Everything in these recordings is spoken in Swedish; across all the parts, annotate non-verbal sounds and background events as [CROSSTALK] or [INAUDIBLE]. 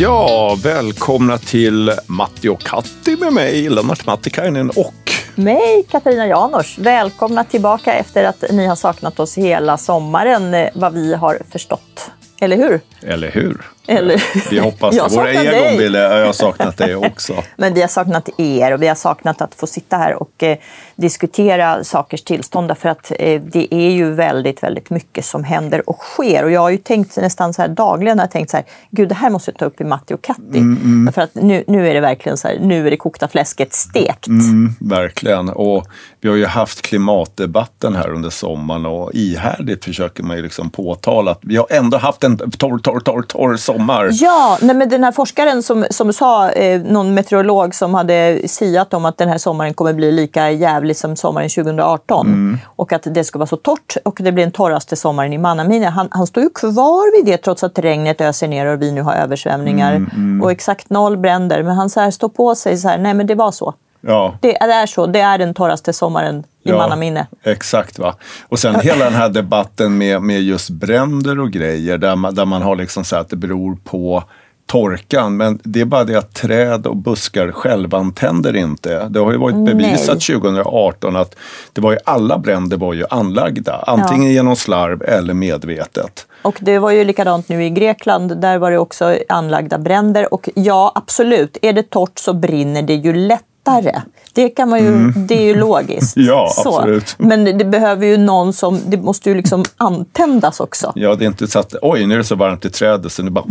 Ja, välkomna till Matti och Katti med mig, Lennart Mattikainen och mig, Katarina Janors. Välkomna tillbaka efter att ni har saknat oss hela sommaren, eh, vad vi har förstått. Eller hur? Eller hur? Eller? Vi [LAUGHS] hoppas det. Våra egon ville, jag har saknat dig [LAUGHS] också. Men vi har saknat er och vi har saknat att få sitta här och eh, diskutera sakers tillstånd. Därför att eh, det är ju väldigt, väldigt mycket som händer och sker. Och jag har ju tänkt nästan så här dagligen, jag tänkt så här, gud det här måste jag ta upp i Matti och Katti. Mm, mm. För att nu, nu är det verkligen så här, nu är det kokta fläsket stekt. Mm, verkligen. Och vi har ju haft klimatdebatten här under sommaren och ihärdigt försöker man ju liksom påtala att vi har ändå haft en torr, torr, torr, torr sommar sommar. Ja, nej, men den här forskaren som, som sa, eh, någon meteorolog som hade siat om att den här sommaren kommer bli lika jävlig som sommaren 2018 mm. och att det ska vara så torrt och det blir den torraste sommaren i mannaminne. Han, han står ju kvar vid det trots att regnet öser ner och vi nu har översvämningar mm, mm. och exakt noll bränder. Men han så här, står på sig så här, nej men det var så. Ja. Det, är så, det är den torraste sommaren i ja, mannaminne. Exakt. va. Och sen hela den här debatten med, med just bränder och grejer där man, där man har liksom sagt att det beror på torkan. Men det är bara det att träd och buskar självantänder inte. Det har ju varit bevisat Nej. 2018 att det var ju, alla bränder var ju anlagda. Antingen ja. genom slarv eller medvetet. Och det var ju likadant nu i Grekland. Där var det också anlagda bränder. Och ja, absolut, är det torrt så brinner det ju lätt lättare. Det, kan man ju, mm. det är ju logiskt. [LAUGHS] ja, så. absolut. Men det behöver ju någon som, det måste ju liksom antändas också. Ja, det är inte så att oj, nu är det så varmt i trädet så nu bara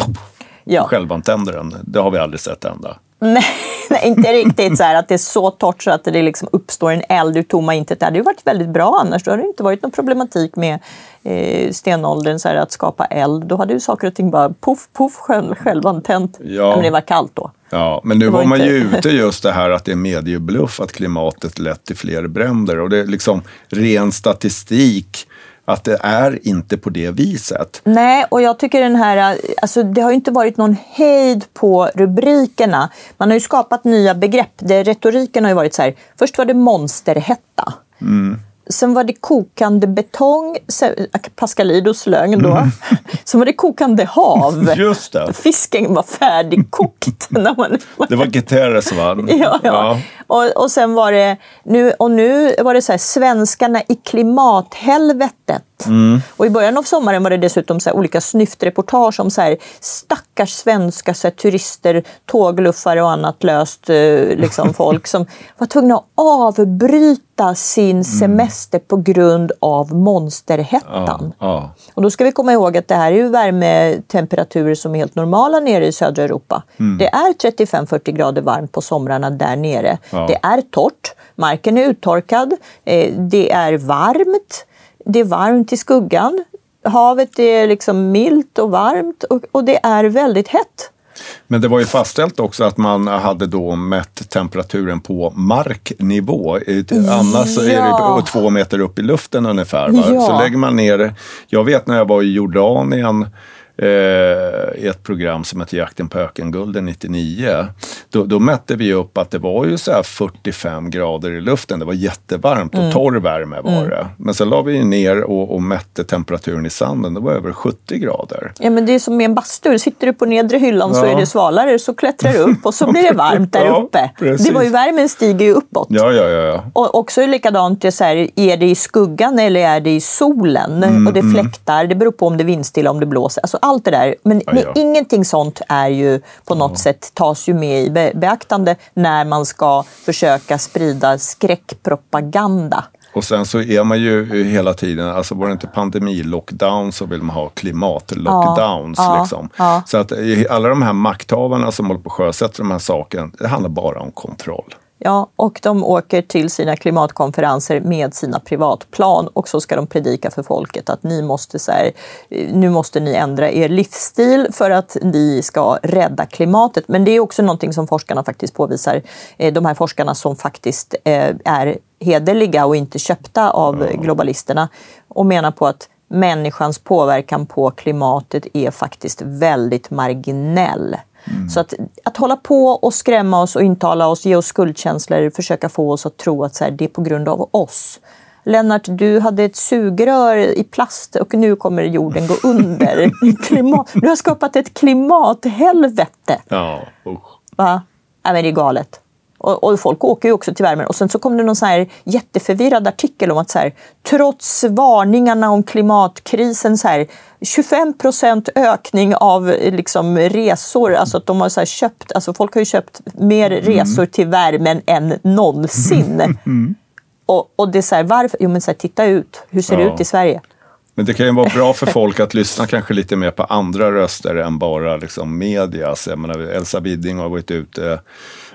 ja. självantänder den. Det har vi aldrig sett hända. Nej, [LAUGHS] nej, inte riktigt så här att det är så torrt så att det liksom uppstår en eld ur tomma intet. Det hade ju varit väldigt bra annars. Då hade det inte varit någon problematik med eh, stenåldern, så här, att skapa eld. Då hade ju saker och ting bara poff, poff, själv, självantänt. Ja. Men det var kallt då. Ja, men nu var, var, man inte... ju ute just det här att det är mediebluff att klimatet lett till fler bränder. Och det är liksom ren statistik att det är inte på det viset. Nej, och jag tycker den här, alltså det har ju inte varit någon hejd på rubrikerna. Man har ju skapat nya begrepp. Det, retoriken har ju varit så här, först var det monsterhetta. Mm. Sen var det kokande betong, Pascalidos lögn då. Mm. [LAUGHS] Sen var det kokande hav. Just det. Fisken var färdigkokt. [LAUGHS] när man, det var Guterres va? [LAUGHS] Ja, ja. ja. Och, och sen var det, nu, och nu var det så här, svenskarna i klimathelvetet. Mm. Och i början av sommaren var det dessutom så olika snyftreportage om så här, stackars svenska så här, turister, tågluffare och annat löst eh, liksom, [LAUGHS] folk som var tvungna att avbryta sin mm. semester på grund av monsterhettan. Ja, ja. Och då ska vi komma ihåg att det här är ju värmetemperaturer som är helt normala nere i södra Europa. Mm. Det är 35-40 grader varmt på somrarna där nere. Ja. Det är torrt, marken är uttorkad, eh, det är varmt det är varmt i skuggan. Havet är liksom milt och varmt och, och det är väldigt hett. Men det var ju fastställt också att man hade då mätt temperaturen på marknivå. Annars ja. är det två meter upp i luften ungefär. Ja. Så lägger man ner, jag vet när jag var i Jordanien i ett program som heter Jakten på ökengulden 99. Då, då mätte vi upp att det var ju så 45 grader i luften. Det var jättevarmt och mm. torr värme var mm. det. Men sen la vi ner och, och mätte temperaturen i sanden. Det var över 70 grader. Ja men det är som med en bastu. Sitter du på nedre hyllan ja. så är det svalare. Så klättrar du upp och så blir det [LAUGHS] varmt där ja, uppe. Precis. Det var ju värmen stiger ju uppåt. Ja, ja, ja, ja. Och också likadant, det är, så här, är det i skuggan eller är det i solen? Mm, och det mm. fläktar. Det beror på om det är vindstilla, om det blåser. Alltså allt det där. Men, ja. ingenting sånt är ju på något ja. sätt tas ju med i be beaktande när man ska försöka sprida skräckpropaganda. Och sen så är man ju hela tiden, alltså var det inte pandemi-lockdown så vill man ha klimat-lockdowns. Ja, liksom. ja, Så att alla de här makthavarna som håller på att sjösätta de här sakerna, det handlar bara om kontroll. Ja, och de åker till sina klimatkonferenser med sina privatplan och så ska de predika för folket att ni måste, så här, nu måste ni ändra er livsstil för att ni ska rädda klimatet. Men det är också någonting som forskarna faktiskt påvisar. Eh, de här forskarna som faktiskt eh, är hederliga och inte köpta av globalisterna och menar på att människans påverkan på klimatet är faktiskt väldigt marginell. Mm. Så att, att hålla på och skrämma oss och intala oss, ge oss skuldkänslor, försöka få oss att tro att så här, det är på grund av oss. Lennart, du hade ett sugrör i plast och nu kommer jorden gå under. [LAUGHS] Klimat, du har skapat ett klimathelvete. Ja, usch. Va? Ja, men det är galet. Och, och, folk åker ju också till värmen. Och sen så kom det någon så här jätteförvirrad artikel om att så här, trots varningarna om klimatkrisen, så här, 25 procent ökning av liksom, resor. Alltså att de har så köpt, alltså folk har ju köpt mer mm. resor till värmen än någonsin. [LAUGHS] Mm. Och, och det är så här, varför? Jo men så här, titta ut, hur ser det ut i Sverige? Men det kan ju vara bra för folk att lyssna kanske lite mer på andra röster än bara liksom media. Så jag menar, Elsa Widding har varit ute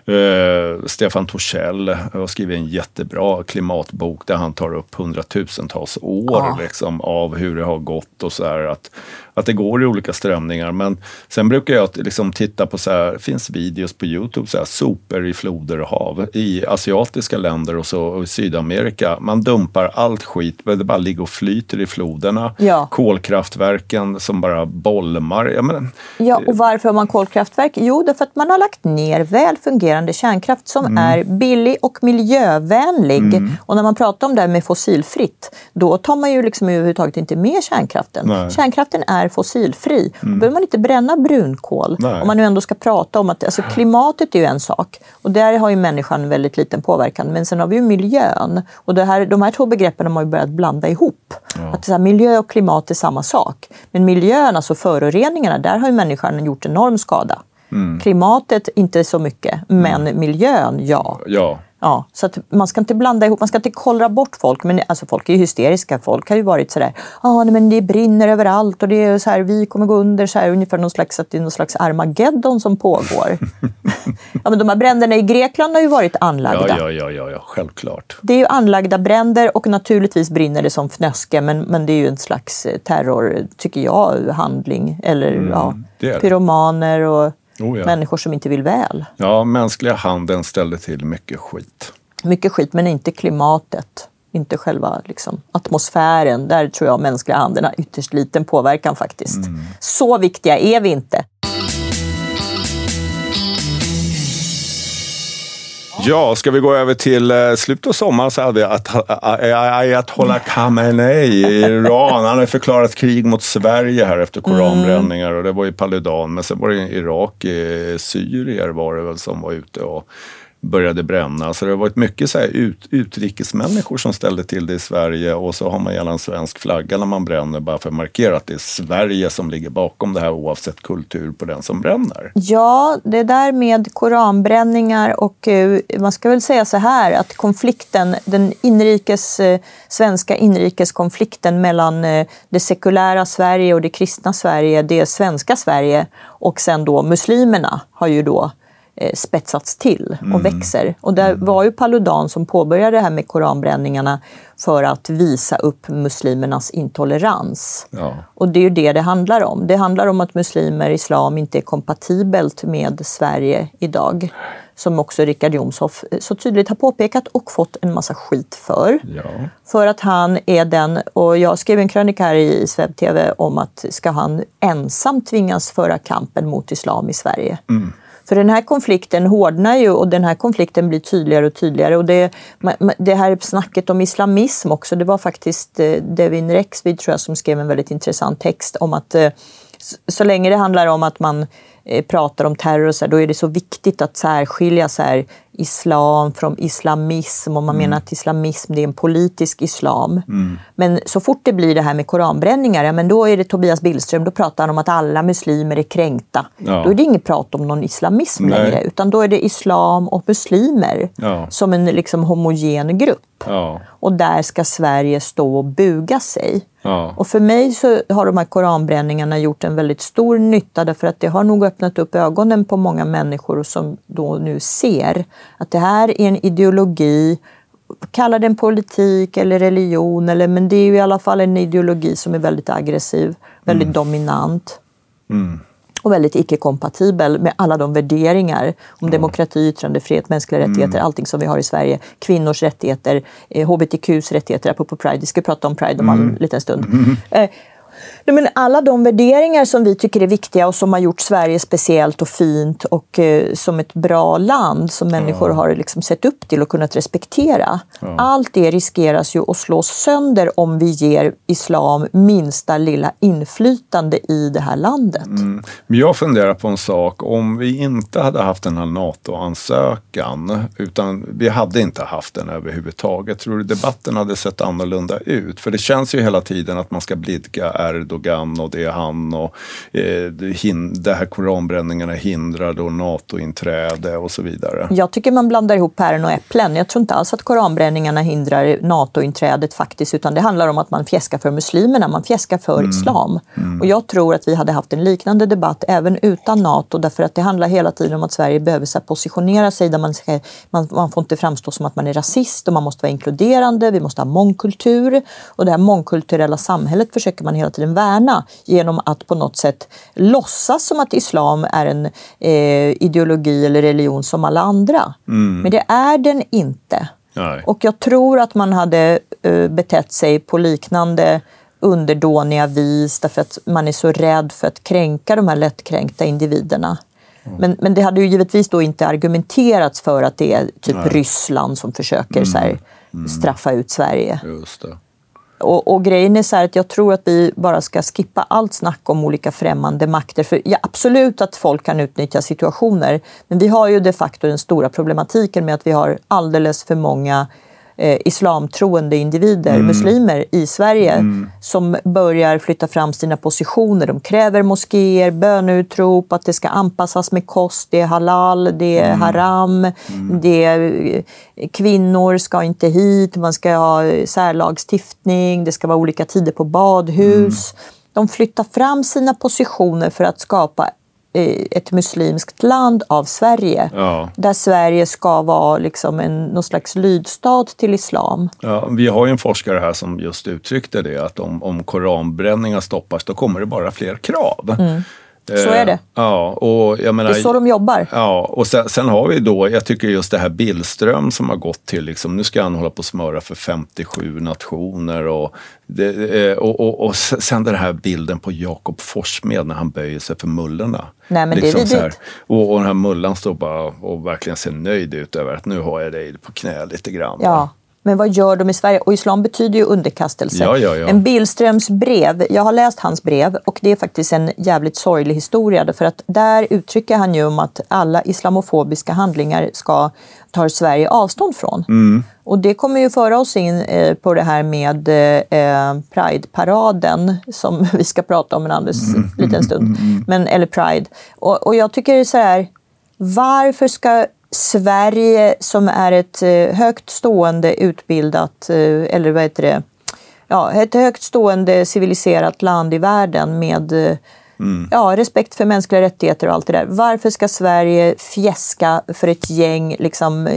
Uh, Stefan Torssell har skrivit en jättebra klimatbok där han tar upp hundratusentals år ah. liksom, av hur det har gått och så här. Att, att det går i olika strömningar. Men sen brukar jag liksom titta på, så här, finns videos på Youtube, så här, sopor i floder och hav. I asiatiska länder och, så, och i Sydamerika. Man dumpar allt skit, det bara ligger och flyter i floderna. Ja. Kolkraftverken som bara bolmar. Ja, men, ja, och varför har man kolkraftverk? Jo, därför att man har lagt ner väl fungerande kärnkraft som mm. är billig och miljövänlig. Mm. Och när man pratar om det här med fossilfritt, då tar man ju liksom överhuvudtaget inte med kärnkraften. Nej. Kärnkraften är är fossilfri. Mm. Då behöver man inte bränna brunkol. Nej. Om man nu ändå ska prata om att alltså, klimatet är ju en sak och där har ju människan väldigt liten påverkan. Men sen har vi ju miljön och det här, de här två begreppen har man ju börjat blanda ihop. Ja. Att så här, miljö och klimat är samma sak. Men miljön, alltså föroreningarna, där har ju människan gjort enorm skada. Mm. Klimatet inte så mycket, men mm. miljön, ja. ja. Ja, så man ska inte blanda ihop, man ska inte kollra bort folk. Men alltså folk är ju hysteriska. Folk har ju varit sådär, ja ah, men det brinner överallt och det är så här, vi kommer gå under, så här, ungefär någon slags, att det är någon slags Armageddon som pågår. [LAUGHS] ja, men de här bränderna i Grekland har ju varit anlagda. Ja, ja, ja, ja, självklart. Det är ju anlagda bränder och naturligtvis brinner det som fnöske, men, men det är ju en slags eh, terror, tycker jag, handling. Eller mm, ja, pyromaner och Oh ja. Människor som inte vill väl. Ja, mänskliga handeln ställde till mycket skit. Mycket skit, men inte klimatet. Inte själva liksom, atmosfären. Där tror jag mänskliga handeln har ytterst liten påverkan faktiskt. Mm. Så viktiga är vi inte. Ja, ska vi gå över till eh, slutet av sommaren så hade vi Ayatollah Khamenei i Iran. Han har förklarat krig mot Sverige här efter koranbränningar och det var i Paludan. Men sen var det Irak, eh, syrier var det väl som var ute och började bränna. Så det har varit mycket så här ut, utrikesmänniskor som ställde till det i Sverige och så har man gärna en svensk flagga när man bränner bara för att markera att det är Sverige som ligger bakom det här oavsett kultur på den som bränner. Ja, det där med koranbränningar och eh, man ska väl säga så här att konflikten, den inrikes, eh, svenska inrikeskonflikten mellan eh, det sekulära Sverige och det kristna Sverige, det svenska Sverige och sen då muslimerna har ju då spetsats till och mm. växer. Och det mm. var ju Paludan som påbörjade det här med koranbränningarna för att visa upp muslimernas intolerans. Ja. Och det är ju det det handlar om. Det handlar om att muslimer, islam, inte är kompatibelt med Sverige idag. Som också Richard Jomshoff eh, så tydligt har påpekat och fått en massa skit för. Ja. För att han är den, och jag skrev en krönika här i Sveb TV om att ska han ensam tvingas föra kampen mot islam i Sverige? Mm. För den här konflikten hårdnar ju och den här konflikten blir tydligare och tydligare. Och det, det här snacket om islamism också, det var faktiskt eh, Devin Rexvid tror jag som skrev en väldigt intressant text om att eh, så länge det handlar om att man eh, pratar om terror och så här, då är det så viktigt att särskilja så här, islam från islamism och man mm. menar att islamism det är en politisk islam. Mm. Men så fort det blir det här med koranbränningar, ja, men då är det Tobias Billström, då pratar han om att alla muslimer är kränkta. Ja. Då är det inget prat om någon islamism Nej. längre, utan då är det islam och muslimer ja. som en liksom homogen grupp. Ja. Och där ska Sverige stå och buga sig. Ja. Och för mig så har de här koranbränningarna gjort en väldigt stor nytta därför att det har nog öppnat upp ögonen på många människor som då nu ser att det här är en ideologi, kalla den politik eller religion, eller, men det är ju i alla fall en ideologi som är väldigt aggressiv, väldigt mm. dominant. Mm. och väldigt icke-kompatibel med alla de värderingar om mm. demokrati, yttrandefrihet, mänskliga rättigheter, mm. allting som vi har i Sverige. Kvinnors rättigheter, eh, hbtqs rättigheter, apropå Pride, vi ska prata om Pride om en mm. liten stund. Mm. [LAUGHS] Eh, Nej, men alla de värderingar som vi tycker är viktiga och som har gjort Sverige speciellt och fint och eh, som ett bra land som människor ja. har liksom sett upp till och kunnat respektera. Ja. Allt det riskeras ju att slås sönder om vi ger islam minsta lilla inflytande i det här landet. Mm. Men jag funderar på en sak. Om vi inte hade haft den här NATO-ansökan, utan vi hade inte haft den överhuvudtaget, tror du debatten hade sett annorlunda ut? För det känns ju hela tiden att man ska blidka Erdogan och det är han och eh, det här koranbränningarna hindrar då NATO-inträde och så vidare. Jag tycker man blandar ihop päron och äpplen. Jag tror inte alls att koranbränningarna hindrar NATO-inträdet faktiskt, utan det handlar om att man fjäskar för muslimerna, man fjäskar för mm. islam. Mm. Och jag tror att vi hade haft en liknande debatt även utan NATO, därför att det handlar hela tiden om att Sverige behöver så positionera sig där man, ska, man, man får inte framstå som att man är rasist och man måste vara inkluderande, vi måste ha mångkultur och det här mångkulturella samhället försöker man hela tiden värna genom att på något sätt låtsas som att islam är en eh, ideologi eller religion som alla andra. Mm. Men det är den inte. Nej. Och jag tror att man hade uh, betett sig på liknande underdåniga vis därför att man är så rädd för att kränka de här lättkränkta individerna. Mm. Men, men det hade ju givetvis då inte argumenterats för att det är typ Nej. Ryssland som försöker mm. så här, mm. straffa ut Sverige. Just det. Och, och, grejen är så att jag tror att vi bara ska skippa allt snack om olika främmande makter. För ja, absolut att folk kan utnyttja situationer, men vi har ju de facto den stora problematiken med att vi har alldeles för många eh, islamtroende individer, mm. muslimer i Sverige mm. som börjar flytta fram sina positioner. De kräver moskéer, böneutrop, att det ska anpassas med kost, det är halal, det är mm. haram, mm. det är, kvinnor ska inte hit, man ska ha särlagstiftning, det ska vara olika tider på badhus. Mm. De flyttar fram sina positioner för att skapa ett muslimskt land av Sverige. Ja. Där Sverige ska vara liksom en, någon slags lydstat till islam. Ja, vi har ju en forskare här som just uttryckte det att om, om koranbränningar stoppas då kommer det bara fler krav. Mm. Så är det. Ja, och jag menar, det är så de jobbar. Ja, och sen, sen, har vi då, jag tycker just det här Billström som har gått till, liksom, nu ska han hålla på och smöra för 57 nationer och, det, och, och, och sen den här bilden på Jakob Forssmed när han böjer sig för mullorna. Nej, men liksom det är vidrigt. Och, och den här mullan står bara och verkligen ser nöjd ut över att nu har jag dig på knä lite grann. Ja. Men vad gör de i Sverige? Och islam betyder ju underkastelse. Ja, ja, ja. En Billströms brev, jag har läst hans brev och det är faktiskt en jävligt sorglig historia. För att där uttrycker han ju om att alla islamofobiska handlingar ska tar Sverige avstånd från. Mm. Och det kommer ju föra oss in eh, på det här med eh, Pride-paraden som [LAUGHS] vi ska prata om en alldeles mm. liten stund. Men, eller Pride. Och, och jag tycker så här, varför ska Sverige som är ett eh, högt stående utbildat, eh, eller vad heter det, ja, ett högt stående civiliserat land i världen med eh, mm. ja, respekt för mänskliga rättigheter och allt det där. Varför ska Sverige fjäska för ett gäng liksom,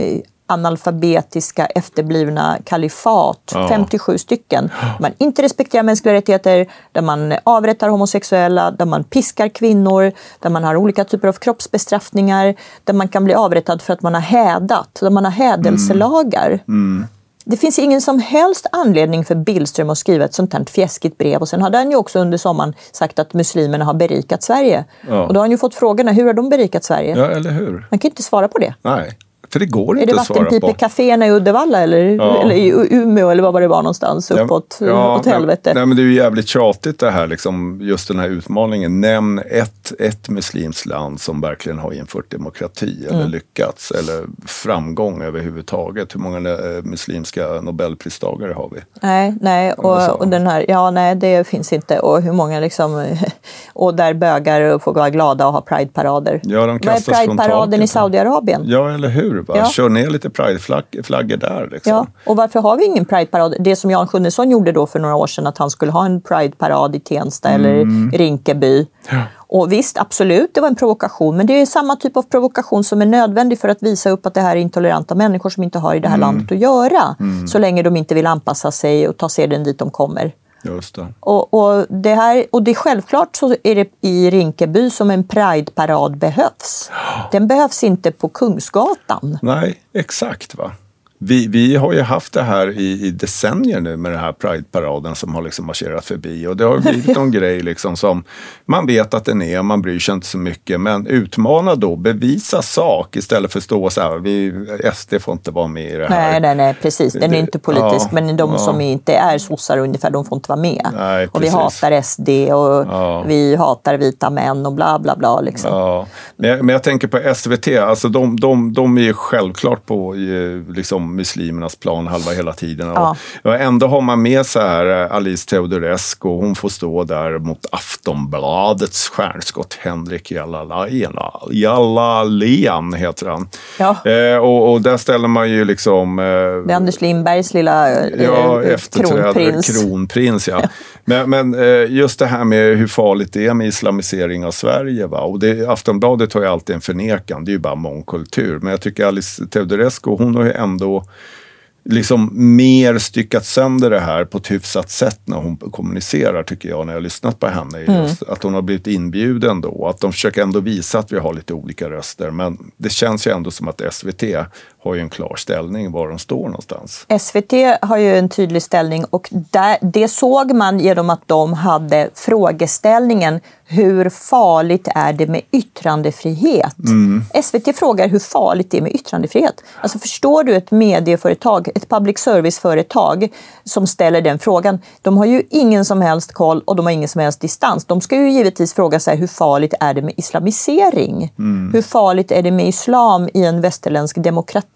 analfabetiska efterblivna kalifat, ja. 57 stycken. Där man inte respekterar mänskliga rättigheter, där man avrättar homosexuella, där man piskar kvinnor, där man har olika typer av kroppsbestraffningar, där man kan bli avrättad för att man har hädat, där man har hädelselagar. Mm. Mm. Det finns ingen som helst anledning för Billström att skriva ett sånt här fjäskigt brev. Och sen hade han ju också under sommaren sagt att muslimerna har berikat Sverige. Ja. Och då har han ju fått frågorna, hur har de berikat Sverige? Ja, eller hur? Man kan inte svara på det. Nej. För det går inte att svara på. Är det vattenpipekaféerna i Uddevalla eller, ja. eller i Umeå eller var det var någonstans? Uppåt ja, åt helvete. Nej, men det är ju jävligt tjatigt det här, liksom, just den här utmaningen. Nämn ett, ett muslimskt land som verkligen har infört demokrati eller mm. lyckats. Eller framgång överhuvudtaget. Hur många eh, muslimska nobelpristagare har vi? Nej, nej och, och, den här, ja nej det finns inte. Och hur många liksom, [LAUGHS] och där bögar får vara glada och ha prideparader. Ja, Vad är prideparaden i Saudiarabien? Ja, eller hur? Va? Ja. Kör ner lite prideflaggor där. Liksom. Ja. Och varför har vi ingen prideparad? Det som Jan Sjunnesson gjorde då för några år sedan, att han skulle ha en prideparad i Tensta mm. eller Rinkeby. Ja. Och visst, absolut, det var en provokation, men det är samma typ av provokation som är nödvändig för att visa upp att det här är intoleranta människor som inte har i det här mm. landet att göra. Mm. Så länge de inte vill anpassa sig och ta seden dit de kommer. Just det. Och, och, det här, och det är självklart så är det i Rinkeby som en Prideparad behövs. Den behövs inte på Kungsgatan. Nej, exakt. va. Vi, vi har ju haft det här i, i decennier nu med den här Pride-paraden som har liksom marscherat förbi och det har blivit någon [LAUGHS] grej liksom som man vet att den är, man bryr sig inte så mycket men utmana då, bevisa sak istället för att stå så här, vi, SD får inte vara med i det här. Nej, nej, nej precis, den är inte politisk ja, men de ja. som inte är sossar ungefär, de får inte vara med. Nej, och vi hatar SD och ja. vi hatar vita män och bla bla bla. Liksom. Ja. Men, jag, men jag tänker på SVT, alltså de, de, de är ju självklart på liksom muslimernas plan halva hela tiden. Ja. Och ändå har man med sig här eh, Alice Teodorescu och hon får stå där mot Aftonbladets stjärnskott Henrik Jalalian heter han. Ja. Eh, och, och, där ställer man ju liksom... Eh, det är Anders Lindbergs lilla eh, ja, kronprins. kronprins [LAUGHS] ja. men, men eh, just det här med hur farligt det är med islamisering av Sverige. Va? Och det, Aftonbladet har ju alltid en förnekan, det är ju bara mångkultur. Men jag tycker Alice Teodorescu, hon har ju ändå liksom mer styckat sönder det här på ett hyfsat sätt när hon kommunicerar tycker jag när jag lyssnat på henne. Mm. att hon har blivit inbjuden då. Att de försöker ändå visa att vi har lite olika röster. Men det känns ju ändå som att SVT har ju en klar ställning var de står någonstans. SVT har ju en tydlig ställning och där, det såg man genom att de hade frågeställningen hur farligt är det med yttrandefrihet? Mm. SVT frågar hur farligt det är med yttrandefrihet. Alltså förstår du ett medieföretag, ett public service-företag som ställer den frågan. De har ju ingen som helst koll och de har ingen som helst distans. De ska ju givetvis fråga sig hur farligt är det med islamisering? Mm. Hur farligt är det med islam i en västerländsk demokrati?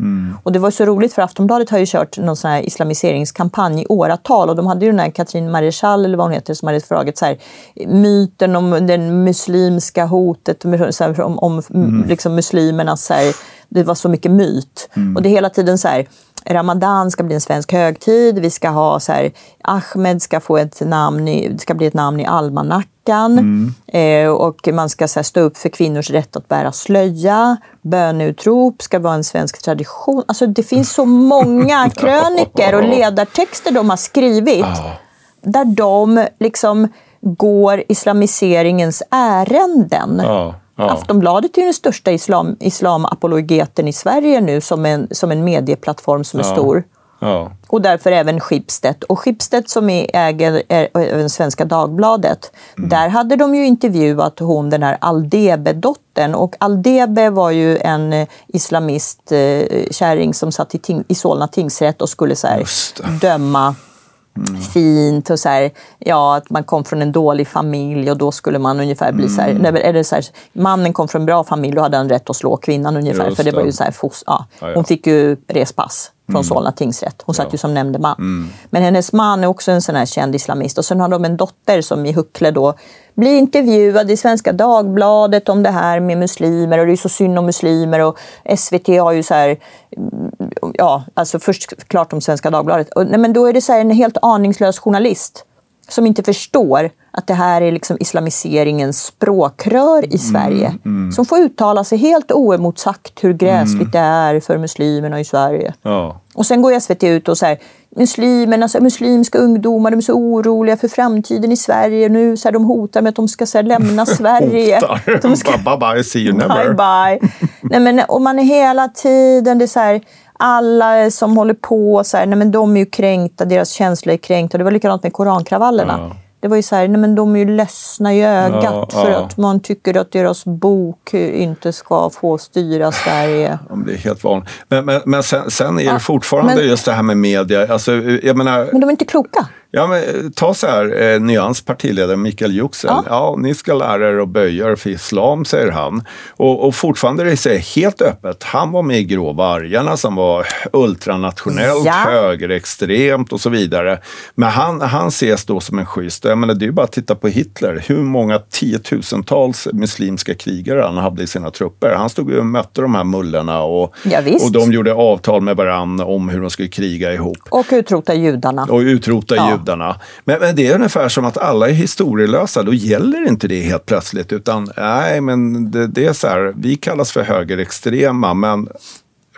Mm. Och det var så roligt för Aftonbladet har ju kört någon sån här islamiseringskampanj i åratal och de hade ju den här Katrin Maréchal eller vad hon heter som hade frågat så här myten om det muslimska hotet, om, om mm. liksom muslimernas... Så här, det var så mycket myt. Mm. Och det är hela tiden så här, Ramadan ska bli en svensk högtid. Vi ska ha så här, Ahmed ska få ett namn i, ska bli ett namn i almanackan. Mm. Eh, och man ska så här, stå upp för kvinnors rätt att bära slöja. Böneutrop ska vara en svensk tradition. Alltså det finns så många [LAUGHS] kröniker och ledartexter de har skrivit. Där de liksom går islamiseringens ärenden. Ja. Aftonbladet är ju den största islam, islamapologeten i Sverige nu som en, som en medieplattform som är stor. Ja. Och därför även Schibsted. Och Schibsted som är, äger även Svenska Dagbladet, mm. där hade de ju intervjuat hon den här Aldebe-dottern. Och Aldebe var ju en eh, islamist eh, kärring som satt i, ting, i Solna tingsrätt och skulle så här, döma Mm. fint och så här, ja, att man kom från en dålig familj och då skulle man ungefär bli mm. så här, mm. eller så här, mannen kom från en bra familj, då hade han rätt att slå kvinnan ungefär. Just för det var ju så här, ja. Ja, ja. Hon fick ju respass från mm. Solna tingsrätt. Hon satt ju som nämndeman. Mm. Men hennes man är också en sån här känd islamist och sen har de en dotter som i Huckle då blir intervjuad i Svenska Dagbladet om det här med muslimer och det är så synd om muslimer och SVT har ju så här, ja, alltså först klart om Svenska Dagbladet. Och, nej, men då är det så en helt aningslös journalist som inte förstår att det här är liksom islamiseringens språkrör i Sverige. Mm, mm. Som får uttala sig helt oemotsagt hur gräsligt mm. det är för muslimerna i Sverige. Ja. Och sen går SVT ut och säger muslimerna, alltså, muslimska ungdomar, de är så oroliga för framtiden i Sverige. Nu så här, de hotar med att de ska så här, lämna [LAUGHS] Sverige. de ska, [LAUGHS] bye bye, see you never. Bye bye. Nej, men, och man är hela tiden, det är så här, alla som håller på, så här, nej, men de är ju kränkta, deras känslor är kränkta. Det var likadant med korankravallerna. Ja. Det var ju så här, nej men de är ju ledsna i ögat ja, för ja. att man tycker att deras bok inte ska få styra Sverige. Det är helt vanligt. Men, men, men sen, sen, är det fortfarande men, just det här med media. Alltså, jag menar, men de är inte kloka. Ja, men, ta så här, eh, Nyans partiledare Mikael Yüksel. Ja. ja. ni ska lära er att böja er för islam, säger han. Och, och fortfarande är det helt öppet. Han var med i Grå vargarna som var ultranationellt, ja. högerextremt och så vidare. Men han, han ses då som en schysst. Jag menar, det är ju bara att titta på Hitler. Hur många tiotusentals muslimska krigare han hade i sina trupper. Han stod och mötte de här mullorna och, ja, och de gjorde avtal med varandra om hur de skulle kriga ihop. Och utrota judarna. Och utrota ja gudarna. Men, men, det är ungefär som att alla är historielösa. Då gäller inte det helt plötsligt. Utan nej, men det, det är så här. Vi kallas för högerextrema, men